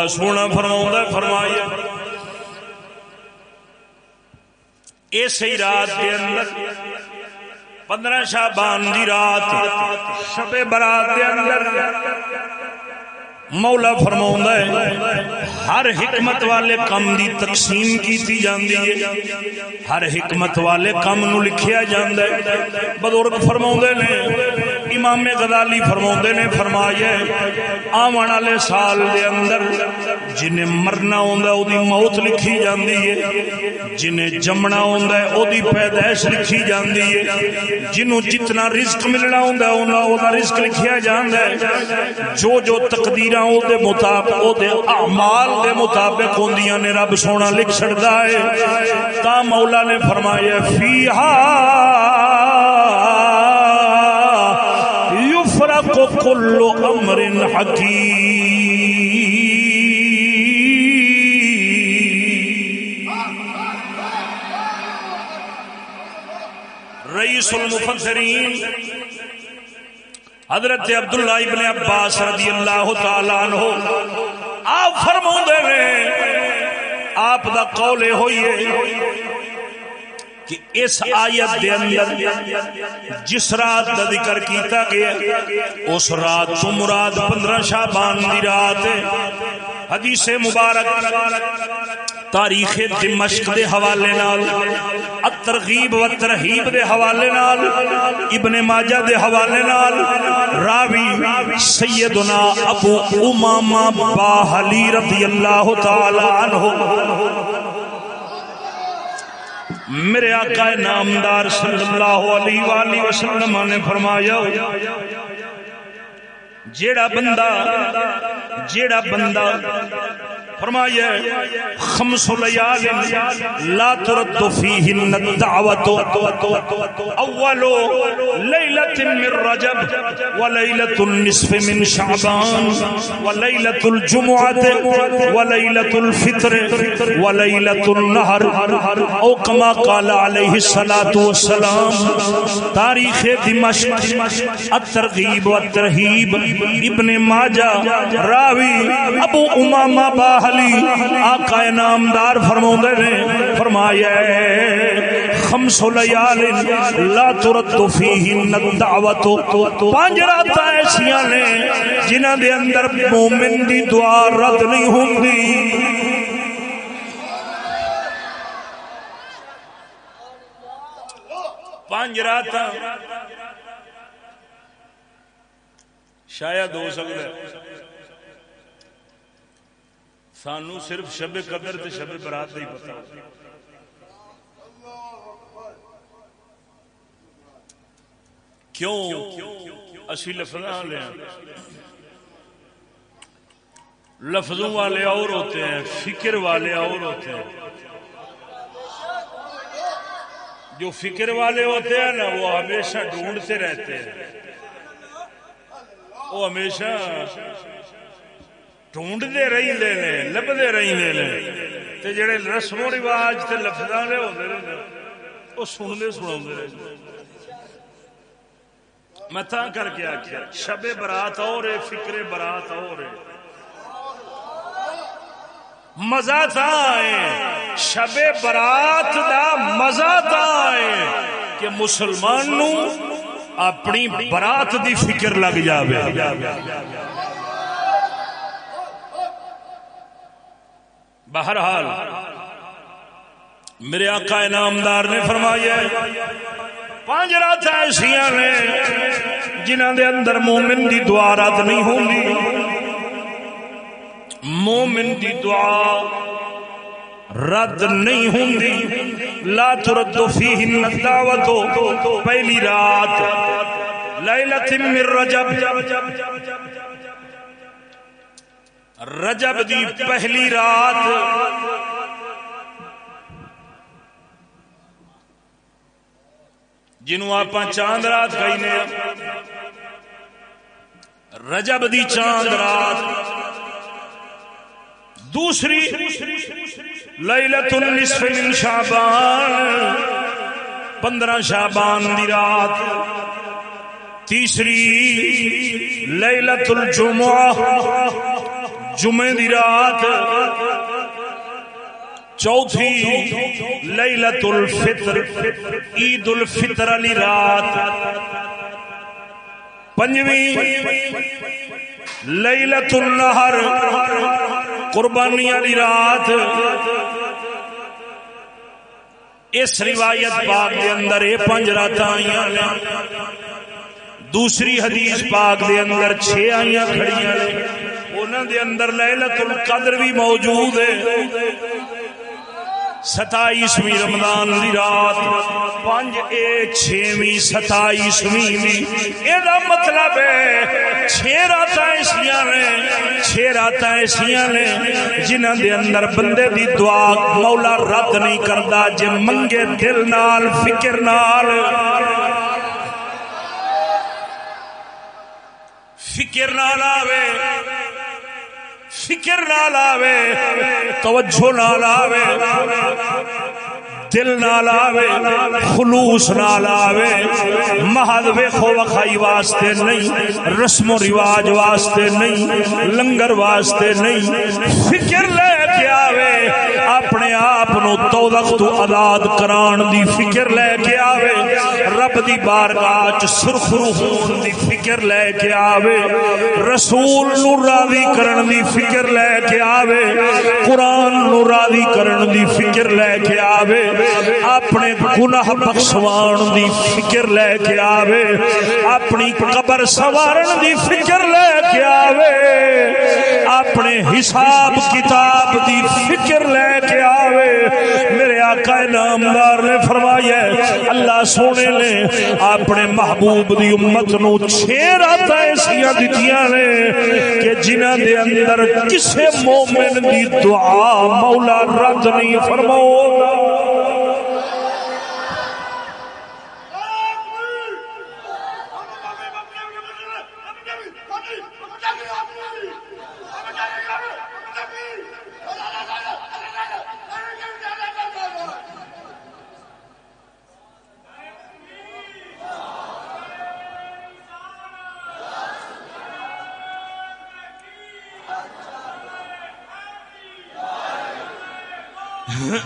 مولا سونا فرما فرمایا اسی رات کے اندر پندرہ شابان دی رات شب برات کے اندر مولا فرما ہے ہر حکمت والے کام دی تقسیم کی جاندی ہے ہر حکمت والے کام نو لکھیا جاندا ہے بزرگ فرما نے امام غزالی فرما نے فرمایا آن والے سال دے اندر جنہیں مرنا ہوندا او موت لکھی جاندی ہے، جنہیں جمنا ہوندا ہے او پیدائش لکھی جاندی ہے جنوں جتنا رزق ملنا ہوندا ہے، انہاں او رزق لکھیا جاندا ہے۔ جو جو تقدیراں او دے مطابق او دے اعمال دے مطابق ہوندیاں نے، رب سونا لکھ چھڑدا ہے۔ تا مولا نے فرمایا فیہا امر رئیس المفسرین، حضرت عبداللہ ابن عباس رضی اللہ تعالی عنہ، آپ فرما نے آپ دا قول ہوئیے کہ اس آیت دے اندر جس رات دا ذکر کیتا گیا، اس رات تو مراد پندرہ شابان دی رات حدیث مبارک تاریخ دمشق دے حوالے نال، الترغیب و ترہیب دے حوالے نال، ابن ماجہ دے حوالے نال، راوی سیدنا ابو امامہ باہلی رضی اللہ تعالی عنہ۔ میرے آقا نامدار صلی اللہ علیہ وآلہ وسلم نے فرمایا جیڑا بندہ جیڑا بندہ فرمایا خمس لیال لا ترد فیہن الدعوت اول لیلت من رجب ولیلت النصف من شعبان ولیلت الجمعت ولیلت الفطر ولیلت النہر او کما قال علیہ الصلاة والسلام، تاریخ دمشق، الترغیب والترہیب ابن ماجہ، راوی ابو امامہ باہر علی آقا نامدار فرما نے، فرمایا خمس لیال لا ترد فیہن الدعوت پانچ رات ایسیاں نے جنہ دے اندر مومن دی دعا رد نہیں ہوندی۔ پانچ رات شاید ہو سکتا سانو صرف شب قدر تے شب برات ہی پتا کیوں؟ اسی لفظ والے لفظوں والے اور ہوتے ہیں، فکر والے اور ہوتے ہیں۔ جو فکر والے ہوتے ہیں نا، وہ ہمیشہ ڈھونڈتے رہتے ہیں۔ وہ ہمیشہ ڈھونڈتے رہی لے لبتے رہی لے جڑے رسم و رواج سے لفظ والے ہوتے رہتے وہ سنتے سنا رہتے میں تا کر کے آخیا شب برات اور فکر برات اور مزہ تھا شب برات دا مزہ تھا کہ مسلمان نو اپنی برات دی فکر لگ جاوے۔ بہرحال، میرے آقا انعامدار نے فرمایا پانچ رات ایسا نے جنہ دے اندر مومن دی دعا رات نہیں ہوندی۔ مومن دی دعا رد نہیں ہوندی۔ لا ترد فیہ الدعوت پہلی رات۔ لیلت من رجب۔ رجب دی پہلی رات۔ جنوں آپ چاند رات گئی کہنے رجب دی چاند رات۔ دوسری لیلت النصف من شعبان، پندرہ شعبان دی رات۔ تیسری لیلت الجمعہ جمعہ دی رات۔ چوتھی لیلت الفطر عید الفطر علی رات۔ پنجویں لیلت النہر قربانی علی رات۔ اس روایت پاک دے اندر اے پنج رات آئی دوسری حدیث پاک دے اندر چھ آئی کھڑی انہوں دے اندر لیلت القدر بھی موجود ہے۔ ستائیسویں رمضان دی رات پانچ اے چھویں ستائیسویں۔ دی یہ مطلب ہے چھ رات ایسا نے چھ رات ایسا نے جنہوں دے اندر بندے دی دعا مولا رد نہیں کرتا جے منگے دل نال، فکر نال۔ فکر نال آوے۔ فکر نال آوے توجہ نال آوے دل نال آوے خلوص نال آوے محض ویخو وخائی واسطے نہیں، رسم و رواج واسطے نہیں، لنگر واسطے نہیں۔ فکر لے کے آوے اپنے آپ نو تو آزاد کران دی فکر لے کے آوے۔ رب دی بارگاہ چ سرخرو ہون دی فکر لے کے آوے۔ رسول نو راضی کرن دی فکر لے کے آوے۔ قرآن نو راضی کرن دی فکر لے کے آوے۔ اپنے گناہ بخشوان دی فکر لے کے آوے۔ اپنی قبر سوارن دی فکر لے کے آوے۔ اپنے حساب کتاب دی فکر لے کے آوے۔ میرے آقا نامدار نے فرمایا اللہ سونے نے اپنے محبوب دی امت نو چھ رات ایسا دتیاں نے کہ جنہ دے اندر کسے مومن دی دعا مولا رد نہیں فرماؤ توجہ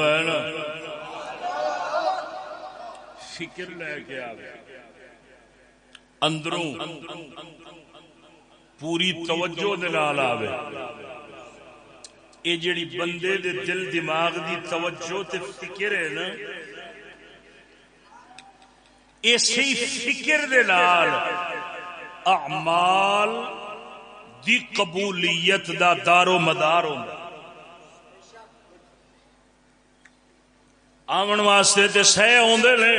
ہے نا فکر لے کے آ گیا اندروں پوری توجہ دلال آوے یہ جڑی بندے دے دل دماغ دی توجہ تے فکر ہے نا اسی فکر دے نال اعمال دی قبولیت دا دار و مدار ہوندا آمن واسطے تے سہ آدھے نے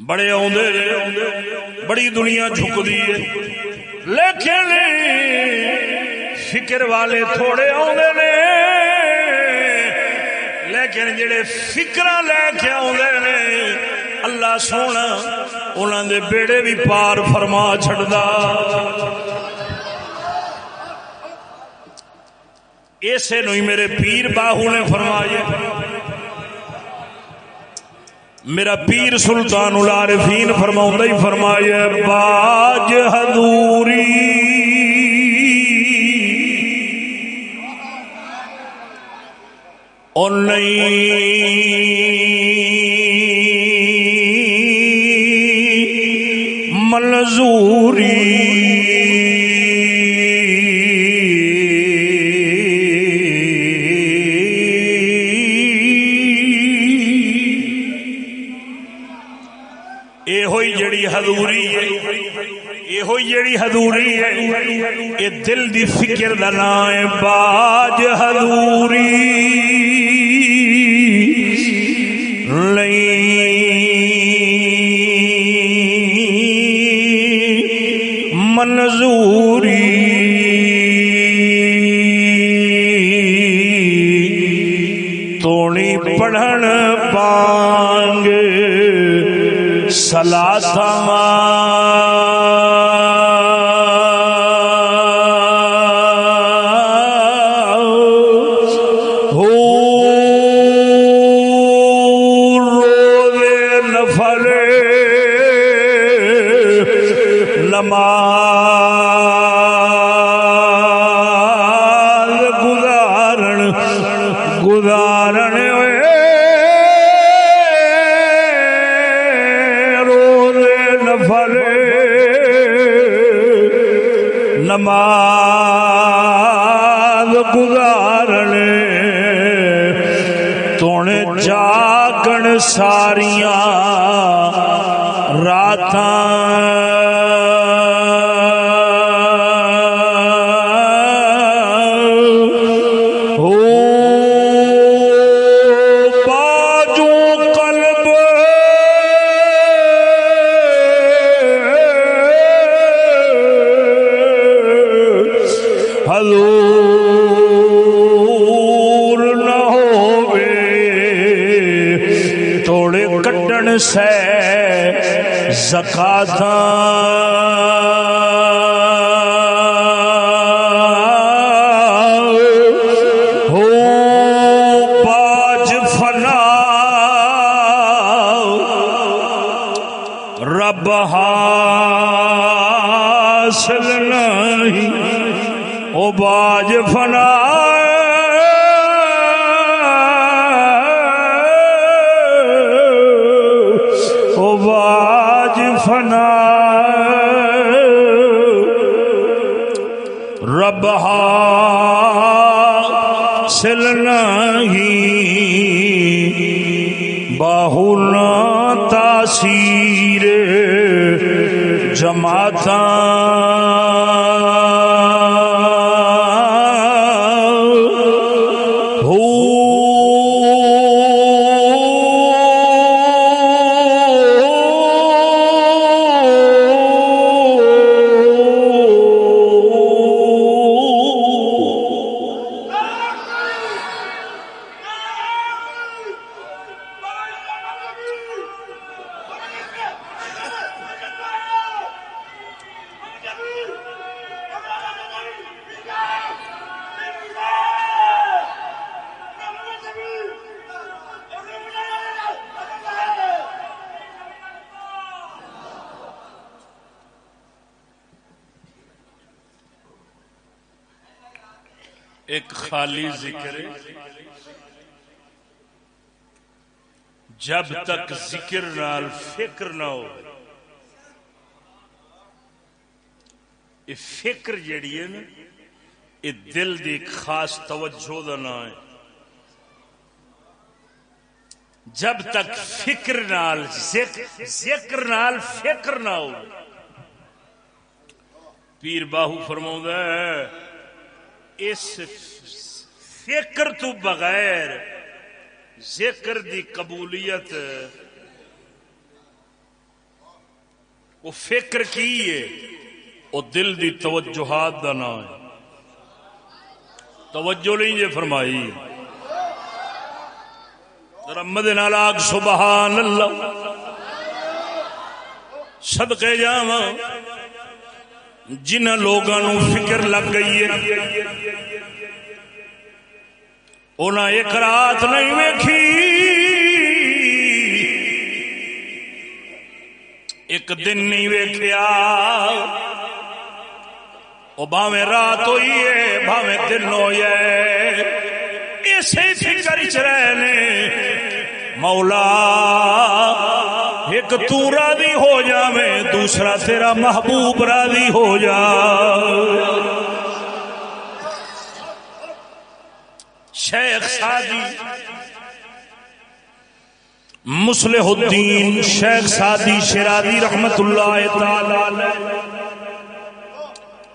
بڑے آدھے بڑی دنیا جھکتی ہے، لیکن فکر والے تھوڑے آدھے نے۔ لیکن جڑے فکر لے کے آدھے نے، اللہ سونا انہوں دے بیڑے بھی پار فرما چڑھتا اسے نو میرے پیر باہو نے فرمایا۔ میرا پیر سلطان العارفین فرما ہی فرمایا، باج ہدوری اور نہیں یہ ہوئی جڑی ہدوری ہے یہ ہوئی جڑی ہدوری ہے یہ دل دی فکر دا نام ہے باج ہدوری پڑھن پانگ سلا سما او باج فنا او باج فنا رب حاصل نہیں۔ باہلا تاثیر جماعت ذکر نال فکر نہ ہو۔ یہ فکر جیڑی ہے نا، یہ دل دی خاص توجہ دا نہ ہے۔ جب تک فکر نال ذکر ذکر نال فکر نہ ہو۔ پیر باہو فرما اس فکر تو بغیر ذکر دی قبولیت وہ فکر کی ہے؟ وہ دل دی توجہات دا نام ہے۔ توجہ نہیں جے فرمائی رمد نالاک سبحان اللہ۔ صدقے جاواں۔ جنہ لوگوں فکر لگ گئی ہے۔ انہیں ایک رات نہیں ویکھی۔ ایک دن نہیں ویکھیا۔ وہ باوے رات ہوئی ہے باوے دن ہوئی ہے اسی فکر چ رہنے، مولا، ایک تو راضی ہو جاوے دوسرا تیرا محبوب راضی ہو جا۔ شیخ سادی مسلح الدین شیخ سادی شرادی رحمت اللہ تعالی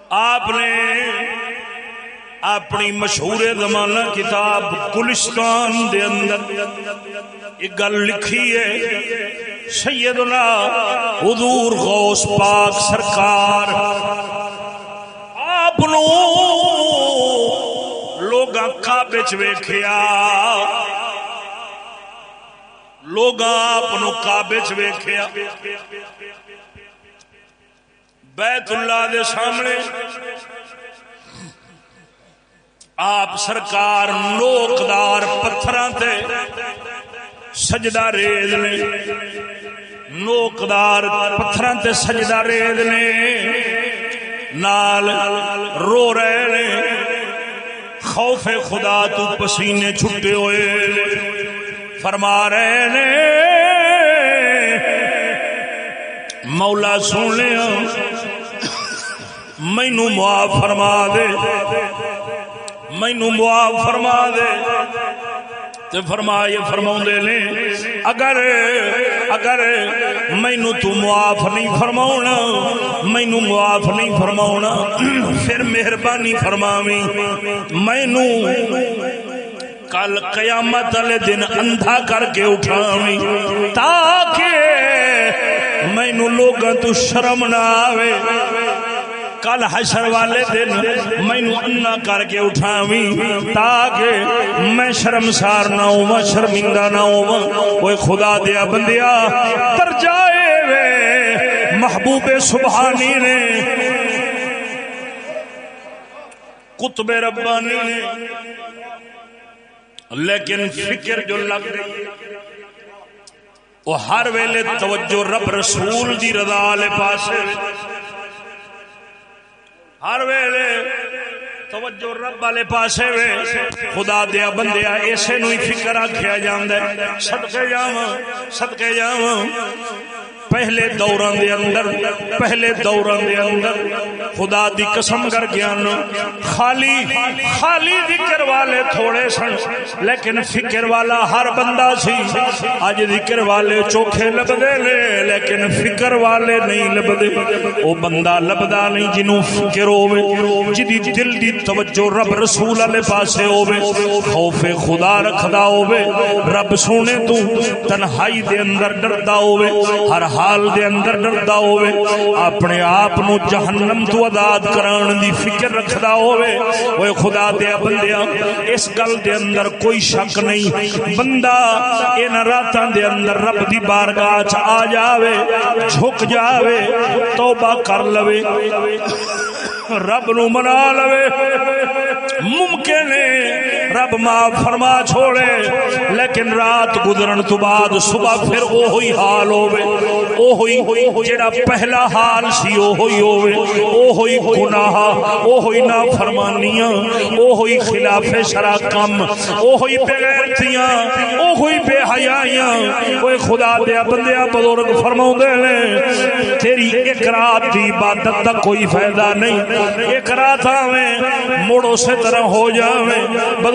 آپ نے اپنی مشہور زمانہ کتاب گلستان دے اندر ایک گل لکھی ہے۔ سیدنا حضور غوث پاک سرکار، آپ لوگ کابے ویخیا لوگ آپ کابے ویخیا بیت اللہ دے سامنے۔ آپ سرکار نوکدار پتھر سجدہ ریز نے۔ نوکدار پتھر سجدہ ریز نے۔ نال رو رہے نے۔ خوف خدا تو پسینے چھٹے ہوئے۔ فرما رہے نے۔ مولا سونے مینو معاف فرما دے۔ مینو معاف فرما دے۔ تے فرمائے فرما نے، اگر اگر مینو تو معاف نہیں فرما مینو معاف نہیں فرما پھر مہربانی فرماوی مینو کل قیامت والے دن اندھا کر کے اٹھاوی تاکہ مینو لوگوں تو شرم نہ آوے۔ کل حشر والے دن مینو انا کر کے اٹھاوی تاکہ میں شرمسار نہ ہوا شرمندہ نہ ہوا وہ خدا دیا بندیا تر جائے وے محبوب سبحانی نے۔ کتب ربانی نے لیکن فکر جو لگ رہی وہ ہر ویلے توجہ رب رسول دی رضا لے پاسے۔ ہر ویلے توجہ رب والے پاسے وے۔ خدا دیا بندیا، ایسے نو ہی فکر آخیا جاندے صدقے جاواں صدقے جاواں۔ پہلے دوران دے اندر، پہلے دوران دے اندر خدا دی قسم کر گیا خالی خالی ذکر والے تھوڑے سن، لیکن فکر والا ہر بندہ سی۔ اج ذکر والے چوکھے لبدے نے، لیکن فکر والے نہیں لبدے۔ او بندہ لبدا نہیں جنوں فکر ہوے جدی دل دی توجہ رب رسول والے پاسے ہوے خوف خدا رکھدا ہوے رب سونے تو تنہائی دے اندر ڈردا ہوے ہر حال دے اندر ڈردا ہوے اپنے آپ نو جہنم تو آزاد کران دی فکر رکھدا ہوے اوے خدا دے بندیا اس گل دے اندر کوئی شک نہیں۔ بندہ ان راتاں دے اندر رب دی بارگاہ چ آ جاوے، جھک جاوے، توبہ کر لوے۔ رب نو منا لوے۔ ممکن ہے رب معاف فرما چھوڑے، لیکن رات گزرن تو بعد صبح پھر وہی حال ہوے او ہوئی جڑا پہلا حال سی او ہوئی ہوئے او ہوئی گناہ او ہوئی نافرمانیاں او ہوئی خلاف شرع کم او ہوئی بغیرتیاں او ہوئی بے حیائیاں اوے خدا دیا بندیا بزرگ فرماؤں دے لے تیری ایک رات دی عبادت دا کوئی فائدہ نہیں، ایک رات آویں موڑوں سے طرح ہو جاویں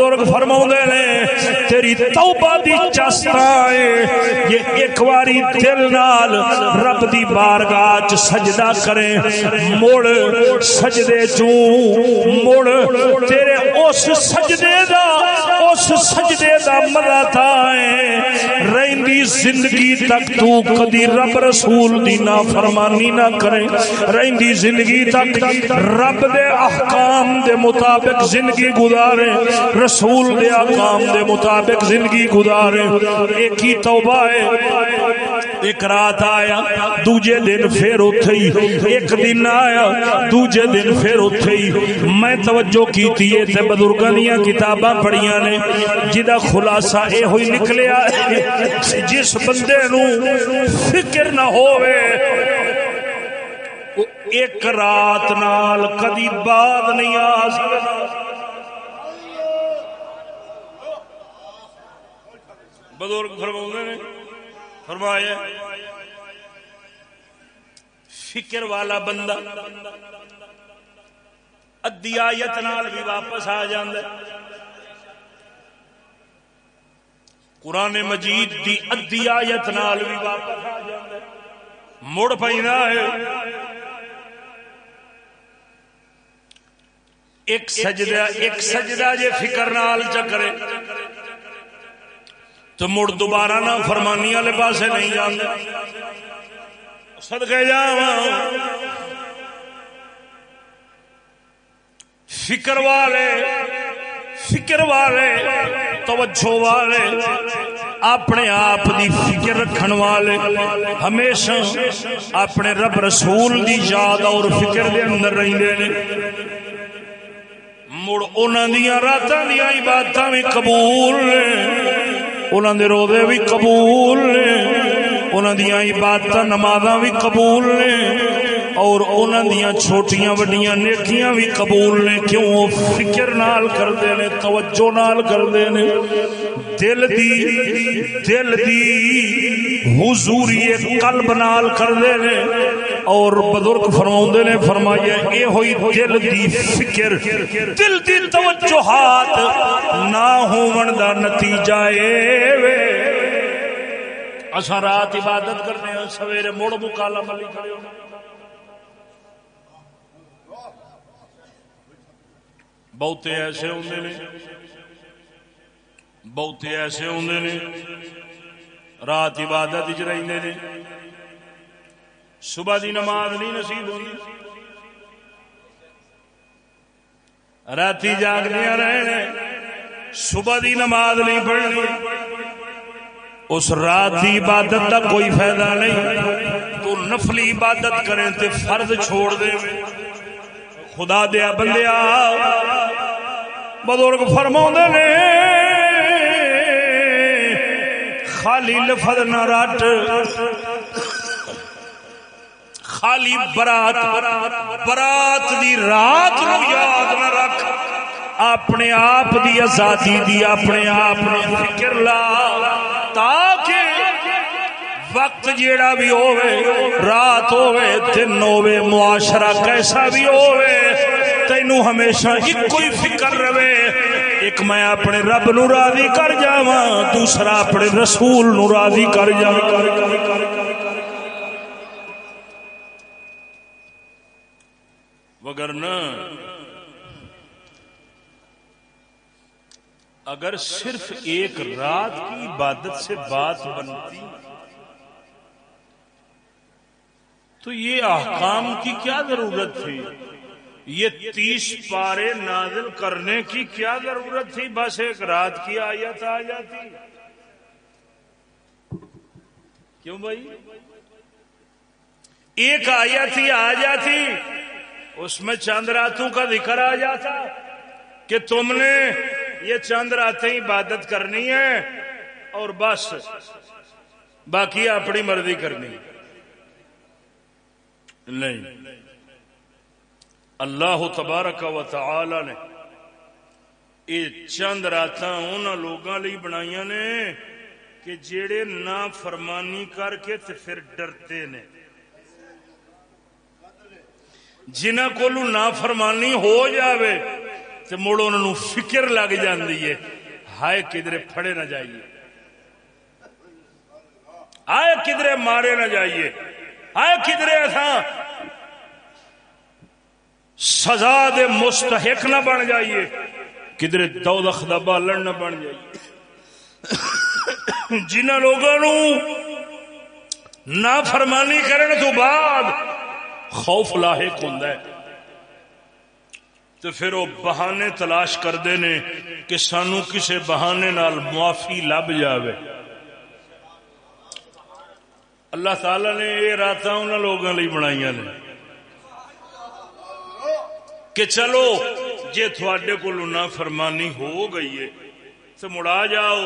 بزرگ فرماؤں دے لے، تیری توبہ دی چستا ہے۔ یہ ایک واری دل نال رب دی بارگاہ چ سجدہ کرے۔ مڑ سجدے چوں، مڑ تیرے اس سجدے دا، اس سجدے دا مزہ تھا رہندی زندگی تک تو کدی رب رسول دی نافرمانی نہ کرے۔ رہندی زندگی تک رب دے احکام دے مطابق زندگی گزارے۔ رسول رسول دے احکام دے مطابق زندگی گزارے۔ ایک ہی توبہ ہے، ایک رات آیا، دوجے دن پھر اٹھے ایک دن آیا، دوجے دن پھر اٹھے میں توجہ کیتی ہے، تے بزرگاں دیاں کتاباں پڑھیاں نے جدا خلاصہ اے ہوئی نکلیا جس بندے نو فکر نہ ہوئے ایک رات نال کدی بعد نہیں آ سکتا۔ بزرگ فرما نے فرمایا فکر والا بندہ ادی آیت نال بھی واپس آ جاندے قرآن مجید دی ادی آیت نال بھی واپس آ جاندے مڑ پینا ہے۔ ایک سجدہ ایک سجدہ جے فکر نال چکرے۔ تو مڑ دوبارہ نہ فرمانی والے پاس نہیں جانے سدکے جا فکر والے فکر والے، توجہ والے، اپنے آپ دی فکر رکھن والے ہمیشہ اپنے رب رسول دی یاد اور فکر دے اندر رہندے نے۔ مڑ انہاں دیاں راتاں دیاں عبادتاں بھی قبول نے۔ انہوں دے روزے بھی قبول نے انہوں دیا عبادت نماز بھی قبول نے اور انہوں دیا چھوٹیاں وڈیاں نیکیاں بھی قبول نے کیوں؟ فکر نال کرتے نے، توجہ نال کرتے نے۔ دل دی دل دی حضوری قلب نال کرتے نے۔ اور بزرگ فرما نے فرمایا یہ ہوئی دل دی فکر، دل دی توجہات نہ ہون دا نتیجہ اے اصا رات عبادت کرنے ہیں سویرے مڑ مکالا ملی کھڑے بہتے ایسے ہوں نے بہتے ایسے ہوں نے رات عبادت رہتے نے صبح دی نماز نہیں نصیب ہوتی رات جاگدیا رہنے صبح دی نماز نہیں پڑھنی اس رات کی عبادت کا کوئی فائدہ نہیں تو نفلی عبادت کریں تے فرض چھوڑ دے خدا دیا بندیا۔ بزرگ فرما نے، خالی لفظ نہ رٹ خالی برات برات دی رات نو یاد نہ رکھ۔ اپنے آپ دی آزادی دی، اپنے آپ فکر لا، تاکہ وقت جیڑا بھی ہوئے رات ہوئے دن ہوئے معاشرہ کیسا بھی ہوئے تینو ہمیشہ ایک کوئی فکر رہے ایک میں اپنے رب نو راضی کر جاواں، دوسرا اپنے رسول نو راضی کر جاواں۔ وگرنہ اگر صرف ایک رات کی عبادت سے بات بنتی تو یہ احکام کی کیا ضرورت تھی؟ یہ تیس پارے نازل کرنے کی کیا ضرورت تھی؟ بس ایک رات کی آیت آ جاتی۔ کیوں بھائی؟ ایک آیت ہی آ جاتی، اس میں چند راتوں کا ذکر آ جاتا کہ تم نے یہ چند راتیں عبادت کرنی ہے اور بس، باقی اپنی مرضی کرنی نہیں۔ اللہ تبارک و تعالی نے یہ چند رات ان لوگوں لی بنائی نے کہ جڑے نہ فرمانی کر کے تے پھر ڈرتے نے۔ جنہ کو نہ فرمانی ہو جاوے تو مڑ ان فکر لگ جاندی ہے، ہائے کدھر پھڑے نہ جائیے۔ آئے کدھر مارے نہ جائیے۔ آئے کدھر سزا دے مستحق نہ بن جائیے۔ کدھر دودخ دا بالن نہ بن جائیے۔ جنہ لوگوں نہ فرمانی کرنے تو بعد خوف لاحق ہوں تو پھر وہ بہانے تلاش کرتے نے کہ سانو کسے بہانے نال معافی لب جاوے۔ اللہ تعالی نے یہ رات ان لوگوں بنائی نے کہ چلو جی تھوڑے کو نہ فرمانی ہو گئی ہے، تو مڑا جاؤ،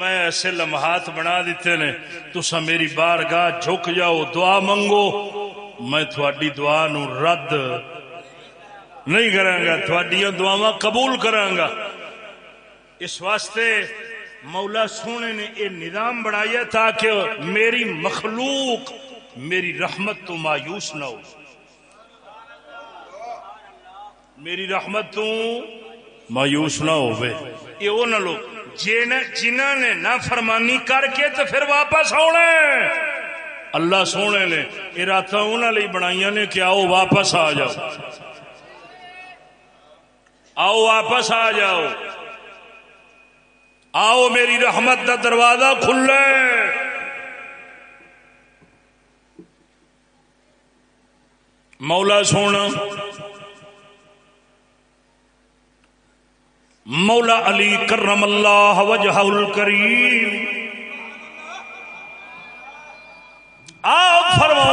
میں ایسے لمحات بنا دیتے نے تسا میری بار گاہ جھک جاؤ، دعا منگو، میں تھوڑی دعا نو رد نہیں کروں گا تھوڑی دعا قبول کروں گا۔ اس واسطے مولا سونے نے یہ نظام بنایا تاکہ میری مخلوق میری رحمت تو مایوس نہ ہو۔ میری رحمت تو مایوس نہ ہو یہ وہ نہ لوگ، جنہ نے نہ فرمانی کر کے تو پھر واپس آنا اللہ سونے نے یہ رات انہوں بنائی نے کہ آؤ واپس آ جاؤ۔ آؤ واپس آ جاؤ۔ آؤ میری رحمت کا دروازہ کھلے مولا سونا، مولا علی کرم اللہ وجہ الکریم۔ آپ فرما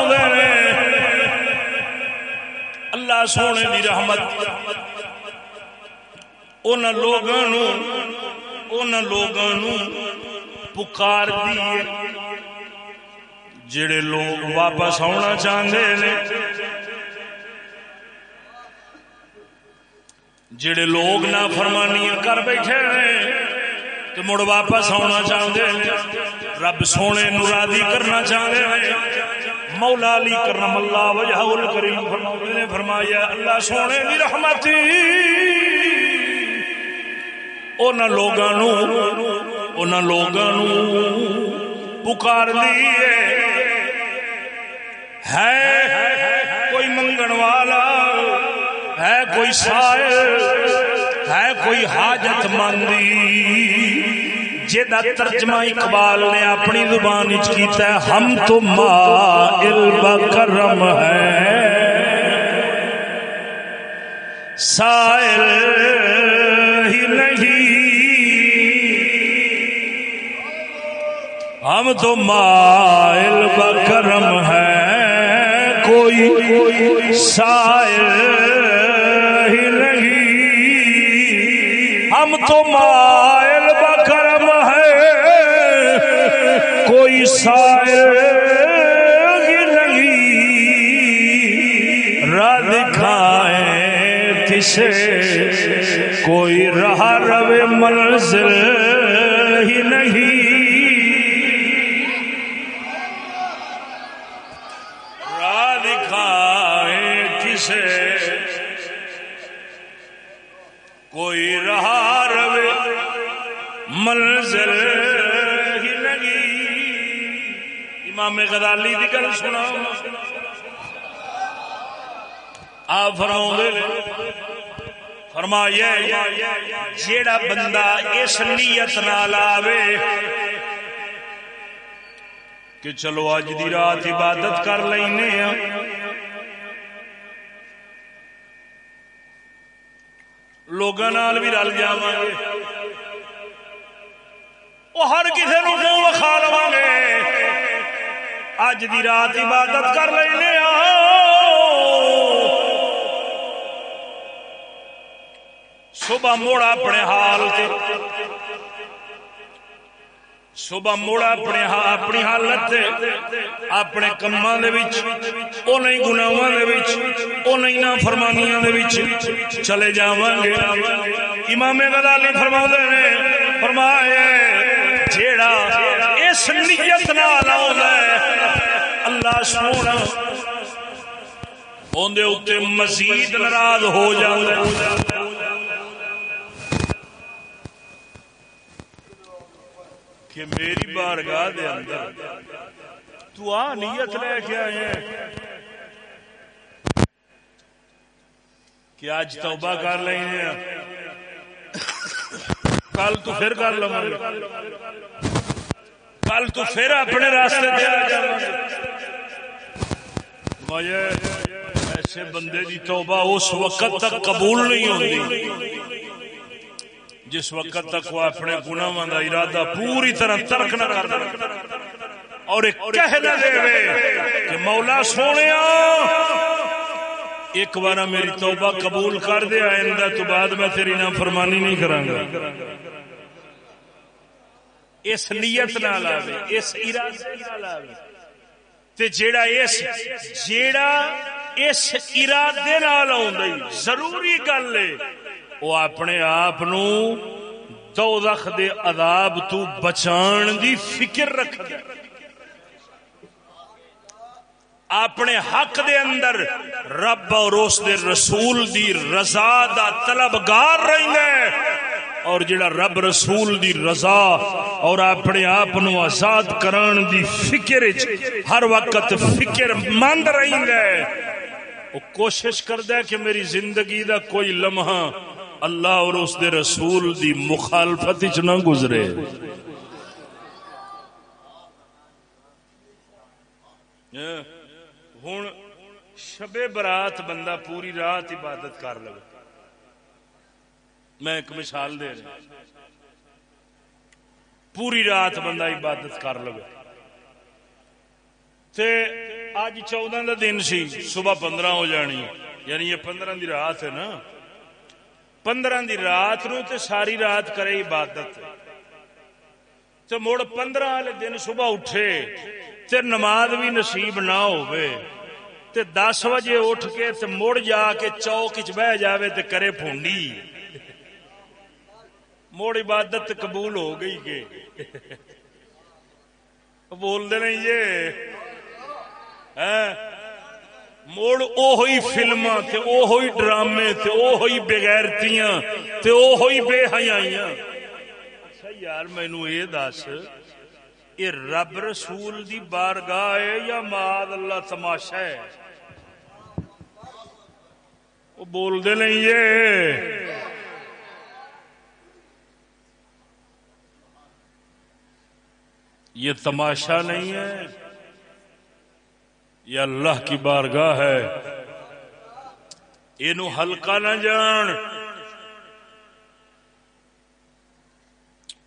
اللہ سونے دی رحمت، ان لوگوں ان لوگوں پکار دیے جڑے لوگ واپس آنا چاہتے ہیں جڑے لوگ نہ فرمانی کر بیٹھے تو مڑ واپس آنا چاہتے رب سونے نورادی کرنا چاہتے ہیں۔ مولا علی کرم اللہ وجہ الکریم نے، فرمایا، اللہ سونے کی رحمت ان لوگوں ان لوگوں پکار دی ہے کوئی منگن والا ہے کوئی سائل ہے کوئی حاجت مندی جا ترجمہ اقبال نے اپنی زبان کیتا ہے ہم تو مائل بکرم ہے سائل ہم تو مائل بکرم ہے، کوئی سائل ہم تو مائل بکرم ہے، کوئی سائل نہیں۔ راہ دکھائے کسے، کوئی رہا رو منزل امام غزالی دی گل سنا آپ فرماؤں فرمایا، جیڑا بندہ اس نیت نال آوے کہ چلو اج دی رات عبادت کر لینے ہاں. لوگوں بھی رل جاواں گے. وہ ہر کسی نو کیوں وکھا لوا گے؟ اج دی رات عبادت کر لینے صبح موڑ اپنے حال سے صبح مڑ اپنے اپنی حالت اپنے کما نہیں گناواں نہیں نا فرمانیاں دے وچ چلے جا گے امام غزالی فرما نے، فرمایا جیڑا اس نیت نال اللہ سونا۔ اندر مزید ناراض ہو جائے کہ میری بارگاہ دے اندر تو آ نیت لے کے آئے ہیں۔ کہ آج توبہ کر لیں کل تو پھر کر لو کل تو پھر اپنے راستے پہ آ ایسے بندے دی توبہ اس وقت تک قبول نہیں ہوتی جس وقت تک وہ اپنے گناواں کا ارادہ پوری طرح ترک نہ کر اور ایک کہہ نہ دے کہ مولا سونے ایک بار میری توبہ قبول کر دے، آئندہ تو بعد میں تیری نام فرمانی نہیں کروں گا۔ اس نیت نال آوے، اس ارادے نال آوے۔ تے جیڑا اس جیڑا اس ارادے نال آਉਂدا ضروری گل ہے وہ اپنے آپ نو دوزخ دے عذاب تو بچان دی فکر رکھ دے اپنے حق دے اندر رب اور اس دے رسول دی رضا دا طلبگار رہی ہے۔ اور جڑا رب رسول دی رضا اور اپنے آپ آزاد کران دی فکر ہر وقت فکر مند رہی ہے۔ وہ کوشش کردہ کہ میری زندگی دا کوئی لمحہ اللہ اور اس دے رسول دی مخالفت چ نہ گزرے۔ ہوں شب برات بندہ پوری رات عبادت کر لو میں ایک مثال دے رہا پوری رات بندہ عبادت کر لو اج چودہ کا دن سی، صبح پندرہ ہو جانی یعنی یہ پندرہ دی رات ہے نا۔ پندرہ دی رات نو تے ساری رات کرے عبادت۔ تو مڑ پندرہ والے دن صبح اٹھے۔ تے نماز بھی نصیب نہ ہوئے۔ تے دس بجے اٹھ کے تے مڑ جا کے چوک چ بہ جاوے تے کرے پھونڈی۔ موڑ عبادت قبول ہو گئی کہ بول دے نہیں یہ موڑ او ہوئی فلم تے او ہوئی ڈرامے تے او ہوئی بغیرتیاں تے او ہوئی بے حیائیاں۔ اچھا یار، مینو یہ دس یہ رب رسول دی بارگاہ ہے یا ماد اللہ تماشا ہے؟ وہ بول دے نہیں یہ یہ تماشا نہیں ہے، یہ اللہ کی بارگاہ ہے۔ یہ ہلکا نہ جان۔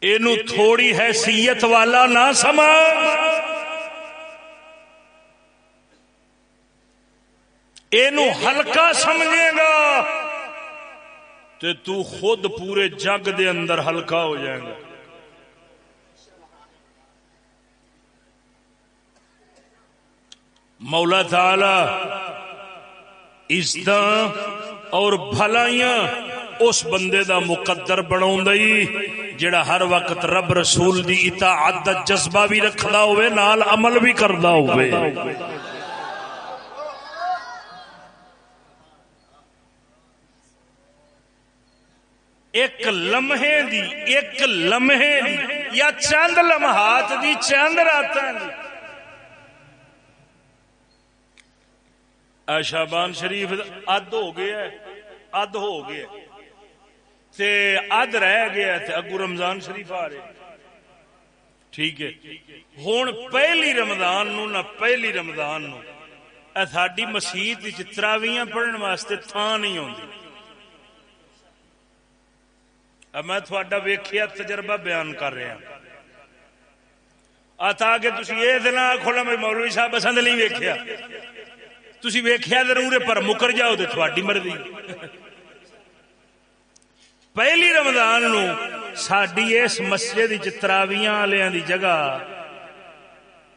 یہ تھوڑی حیثیت والا نہ سمجھ۔ یہ ہلکا سمجھے گا تو خود پورے جگ دے اندر ہلکا ہو جائے گا۔ مولا تعالی عزت اور بھلائیاں اس بندے دا مقدر بنا جڑا ہر وقت رب رسول دی اطاعت دا جذبہ بھی رکھدا ہوئے، نال عمل بھی کردا ہوئے۔ ایک لمحے دی، ایک لمحے دی، یا چند لمحات دی، چند راتاں دی۔ شابان شریف اد ہو گیا اد ہو گیا تے اد رہ گیا تے اگو رمضان شریف آ رہے۔ ٹھیک ہے۔ ہوں پہلی رمضان نو نہ پہلی رمضان نو۔ ساری مسیت تراویاں پڑھنے واسطے تھان نہیں آتی میں تھوڑا ویخیا تجربہ بیان کر رہا ہاں۔ آتا کہ تھی یہ دن کھولا میں مولوی صاحب پسند نہیں ویکیا تھی ویخیا ضرور ہے پر مکر جاؤ تو تھوڑی مرضی پہلی رمضان نو ساری اس مسجد تراویاں والوں دی جگہ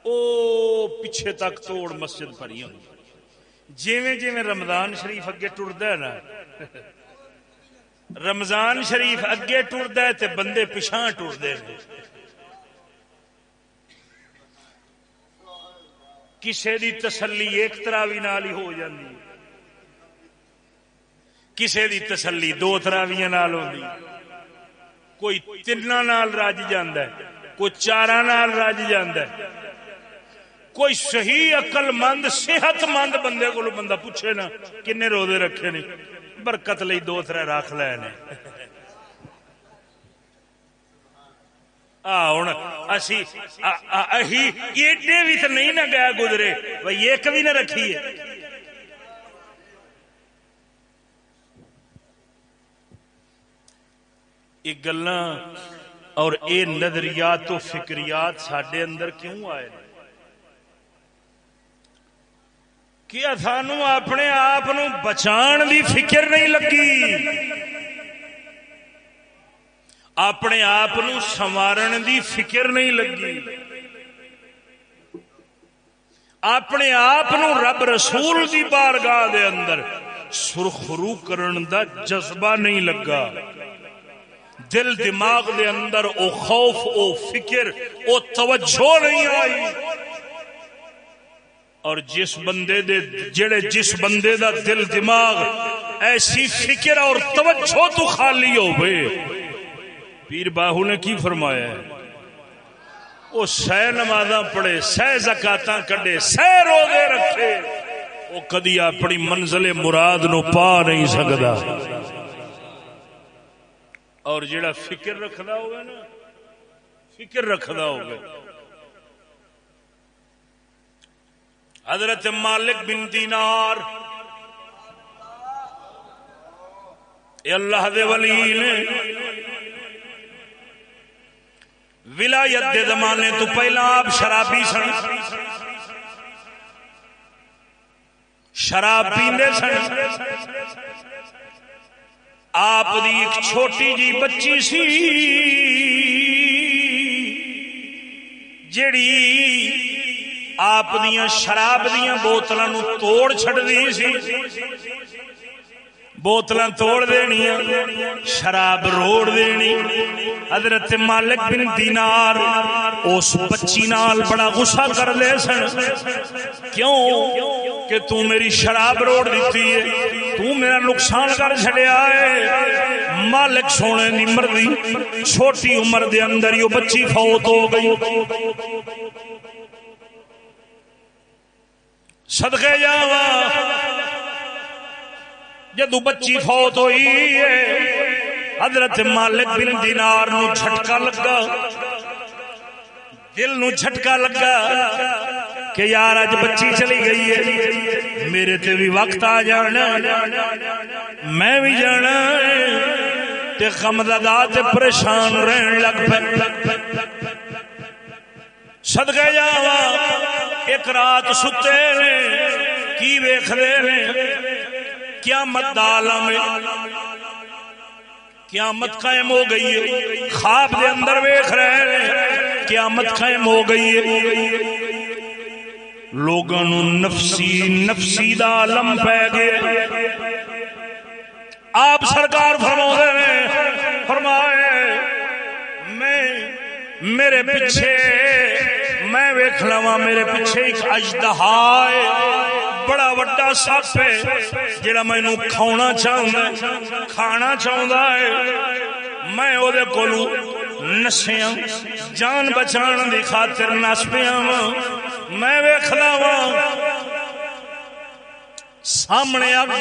او پیچھے تک توڑ مسجد پری ہوئی جیویں جیویں رمضان شریف اگے ٹرتا ہے نا رمضان شریف اگے ٹرتا ہے تے بندے پچھا ٹرتے ہیں کسی دی تسلی ایک تراوی نال ہی ہو جاتی کسی دی تسلی دو تراویاں نال ہوندی کوئی تین نال رج جاندہ ہے، کوئی چارا نال رج جاندہ ہے۔ کوئی صحیح عقل مند صحت مند بندے کو بندہ پوچھے نا، کنے روزے رکھے نہیں برکت لئی دو تر رکھ لے نے۔ ایڈے بھی تو نہیں نہ گیا گزرے بھائی ایک بھی نہ رکھی ہے یہ گلا اور اے نظریات و فکریات سڈے اندر کیوں آئے کیا سانو اپنے آپ بچان دی فکر نہیں لگی اپنے آپ سوارن دی فکر نہیں لگی۔ اپنے آپ رب رسول دی بارگاہ دے اندر سرخرو کرن دا جذبہ نہیں لگا۔ دل دماغ دے اندر او خوف، او فکر، او توجہ نہیں آئی۔ اور جس بندے دے، جڑے جس بندے دا دل دماغ ایسی فکر اور توجہ تو خالی ہو پیر باہو نے کی فرمایا ہے؟ وہ سہ نماز پڑھے، سہ زکات کڈے، سہ روزے رکھے، وہ کدی اپنی منزل مراد نو پا نہیں سکتا اور جڑا فکر رکھدا ہوگا نا، فکر رکھدا ہوگا۔ حضرت مالک بن دینار، اے اللہ دے ولی نے ولایت دے زمانے تو پہلا آپ شرابی سن۔ شراب پیندے سن۔ آپ دی ایک چھوٹی جی بچی سی۔ جڑی آپ دیا شراب دیا بوتل توڑ چڈنی سی۔ بوتل توڑ دینی شراب روڑ دینی۔ حضرت مالک بن دینار اس بچی نال بڑا غصہ کر لے سن۔ کیوں؟ کہ تو میری شراب روڑ دیتی ہے، تو میرا نقصان کر چڑیا ہے۔ مالک سونے دی مرضی، چھوٹی عمر دے اندر یہ بچی فوت ہو گئی۔ سدکے جا جدو بچی فوت ہوئی حضرت مالک بن دینار نو جھٹکا لگا۔ دل نو جھٹکا لگا کہ یار اج بچی چلی گئی ہے، میرے تے بھی وقت آ جانا میں بھی جانا تے غمزدہ تے پریشان رہن لگ پہ سدکے جا ایک رات ستے نے کی ویکھ ویختے نے قیامت عالم قیامت قائم ہو گئی ہے۔ خواب دے اندر ویخ رہے ہیں۔ قیامت قائم ہو گئی ہے۔ لوگوں نفسی نفسی دا عالم پہ گئے۔ آپ سرکار فرما نے فرمائے، میں میرے پیچھے میں ویخ لوا میرے پیچھے ایک اجدہا بڑا وڈا سپ ہے جڑا مینو کھانا چاہتا ہے، کھانا چاہتا ہے۔ میں وہ کولو نسیا جان بچان دی خاطر نس پیا میں ویخ وا سامنے اگ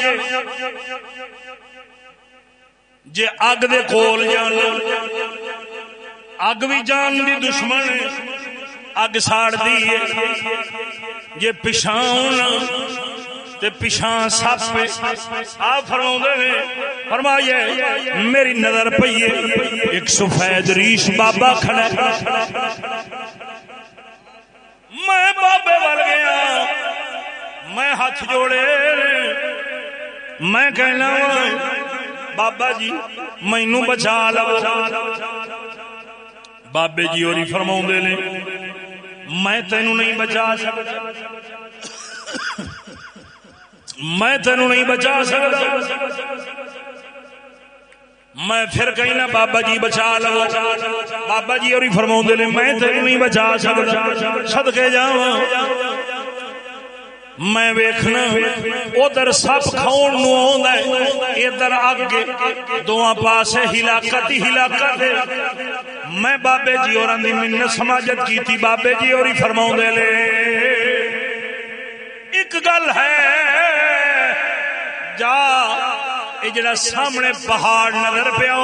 جے اگ دے کول جان۔ اگ بھی جان دی دشمن اگ ساڑ دی جے پچھاؤ تے پچھا سپ آ فرما نے، فرمائیے، میری نظر پیے ایک سفید ریش بابا کھڑا میں بابے وال گیا۔ میں ہاتھ جوڑے۔ میں کہنا بابا جی مینو بچا لو۔ بابے جی اور فرما نے، میں تینوں نہیں بچا سکتا۔ میں تینوں نہیں بچا سکتا۔ میں پھر کہیں نہ بابا جی بچا لو۔ بابا جی اور فرما نے، میں تینوں نہیں بچا سکتا۔ سد کے جا میں ویکھنا ادھر سپ کھاؤ ادھر اگ دونوں پاس ہلاکت ہی ہلاکت میں بابے جی اور منت سماجت کیتی، بابے جی اور فرما لے۔ ایک گل ہے، جا یہ جڑا سامنے پہاڑ نظر پیا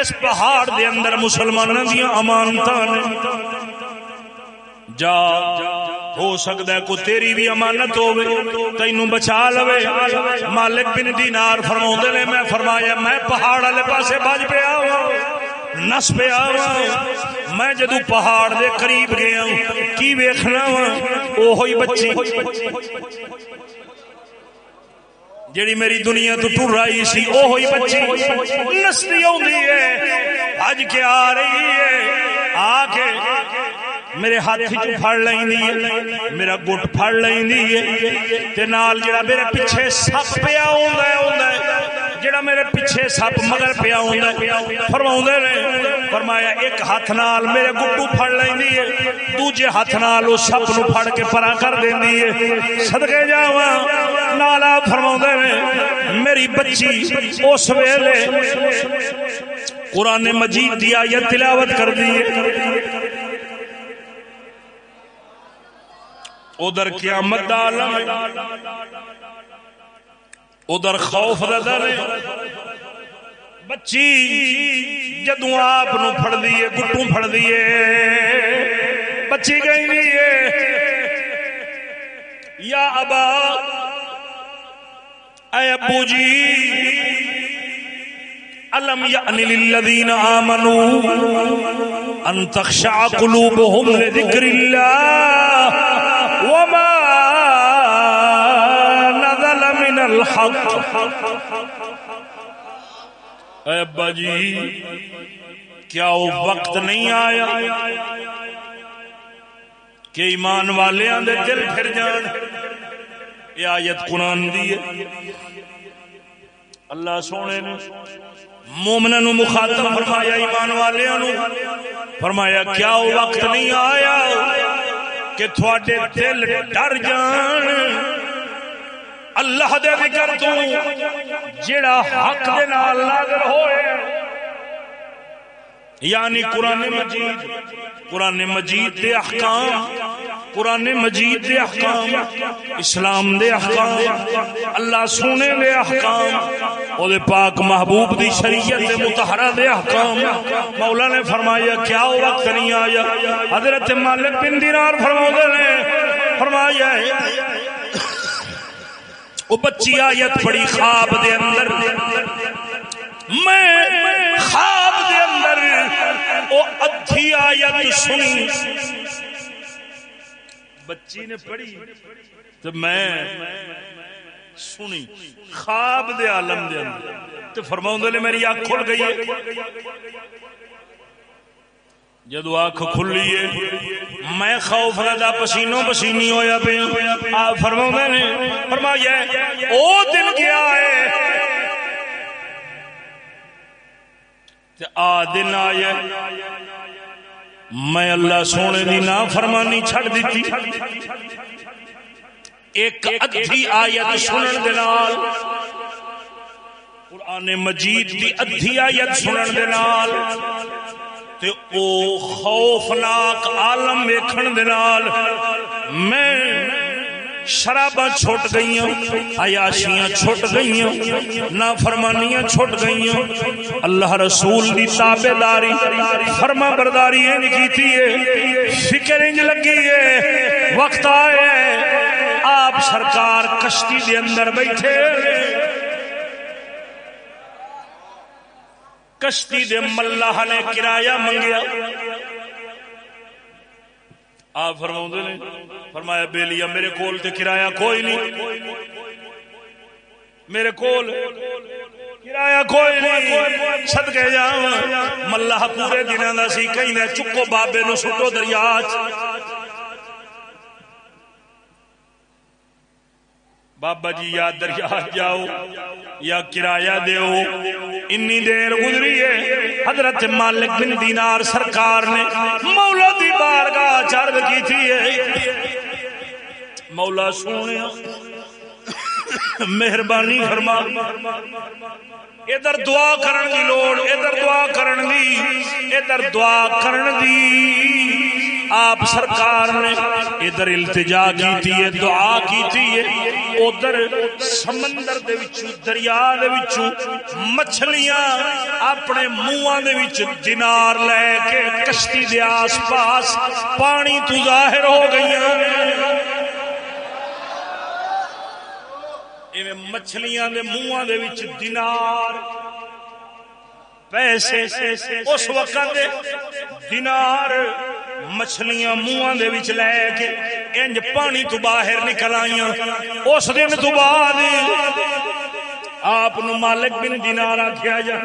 اس پہاڑ دے اندر مسلمانوں دیا امانت جا ہو سکتا ہے کو تیری بھی امانت ہو تینو بچا لو مالک بن دینار فرما نے، میں فرمایا، میں پہاڑ والے پاسے بج پیا ہاں، نس پیا ہاں۔ میں جدو پہاڑ دے قریب گیا کی ویخنا ہاں؟ وا بچی۔ جیڑی میری دنیا تو ٹر رہی سی وہ بچی۔ نستی ہے، اج کے آ رہی ہے؟ آ کے میرے ہاتھ چ پھڑ لینی ہے، میرا گٹ پھڑ لینی ہے۔ تے نال جڑا میرے پیچھے سپ پیا ہوندا ہے ہوندا ہے۔ جڑا میرے پیچھے سپ مگر پیا ہوندا ہے فرماوندے نے فرمایا ایک ہاتھ نال میرے گٹو پھڑ لینی ہے، دوجے ہاتھ نال او سپ نو پھڑ کے پرا کر دیندی ہے۔ صدقے جاواں نالا فرماوندے نے میری بچی اس ویلے قرآن مجید دی آیت تلاوت کر دی ادھر قیامت دا عالم ادھر خوف دا بچی جدو آپ پڑ دیے گٹو پڑ دیے بچی گئی نہیں یا ابا، اے ابو جی الم یعنی للذین آمنوا ان تخشع قلوبهم لذکر اللہ۔ وما نزل من الحق. اے ابا جی کیا وہ وقت نہیں آیا کہ ایمان والے دے دل پھر جان؟ یہ آیت قرآن دی ہے۔ اللہ سونے نے مومن نو مخاطب فرمایا، ایمان والے فرمایا، کیا وہ وقت نہیں آیا؟ کہ تھوڑے دل ڈر جان۔ اللہ دے ذکر تو جڑا حق دے نال نازل ہوئے۔ یعنی قرآن مجید. قرآن مجید دے احکام. قرآن مجید دے احکام. اسلام دے احکام. اللہ سونے دے احکام. او دے پاک محبوب دی شریعت دے متحرہ دے احکام. مولا نے فرمایا کیا وقت نہیں آیا؟ حضرت مالک بن دینار فرما نے فرمایا وہ بچی آیت پڑی خواب دے اندر میں خواب وہ ادھی آیت سنی۔ بچی نے پڑھی تو میں سنی خواب دے عالم دے اندر۔ تو فرماؤں نے میری آنکھ کھل گئی ہے۔ جدو آنکھ کھلی ہے میں خوف رضا پسینوں پسینی ہویا پہ آپ فرماؤں نے فرمایا او دن گیا ہے آ دن آیا میں اللہ سونے دی نا فرمانی چھڑ دیتی۔ ایک ادھی آیت سنن دے نال، قرآن مجید دی ادھی آیت سنن دے نال، تے او خوفناک عالم ویکھن دے نال، میں شراباں چھوٹ گئی عیاشیاں چھوٹ گئی نا فرمانیاں چھوٹ گئی اللہ رسول دی تابے داری فرما برداری کی فکر انج لگی ہے۔ وقت آئے آپ سرکار کشتی دے اندر بیٹھے۔ کشتی دے ملہ نے کرایہ منگیا۔ آپ فرما نے، فرمایا بے میرے کول تے کرایہ کوئی نہیں۔ میرے کول کرایہ کوئی نہیں۔ صدقے جا ملہ پورے دنوں کا سی، کہیں چکو بابے نو سٹو دریا بابا جی یا دریا جاؤ یا کرایہ دیو۔ انی دیر گزری ہے۔ حضرت مالک بن دینار سرکار نے مولا دی بارگاہ چرد کی تھی ہے۔ مولا سونے مہربانی فرما۔ ادھر دعا کرن دی لوڑ، ادھر دعا کرن دی، ادھر دعا کرن دی۔ آپ سرکار نے ادھر التجا کی ہے، دعا کی ہے۔ ادھر سمندر دے وچوں، دریا دے وچوں مچھلیاں اپنے منہاں دے وچ دینار لے کے کشتی دے آس پاس پانی تو ظاہر ہو گئیاں۔ ایویں مچھلیاں دے منہاں دے وچ دینار۔ پیسے اس وقت دینار مچھلیاں منہ دے وچ لے کے انج پانی تو باہر نکل آئی اس دن تو بعد آپ مالک بن دینار آکھیا جا۔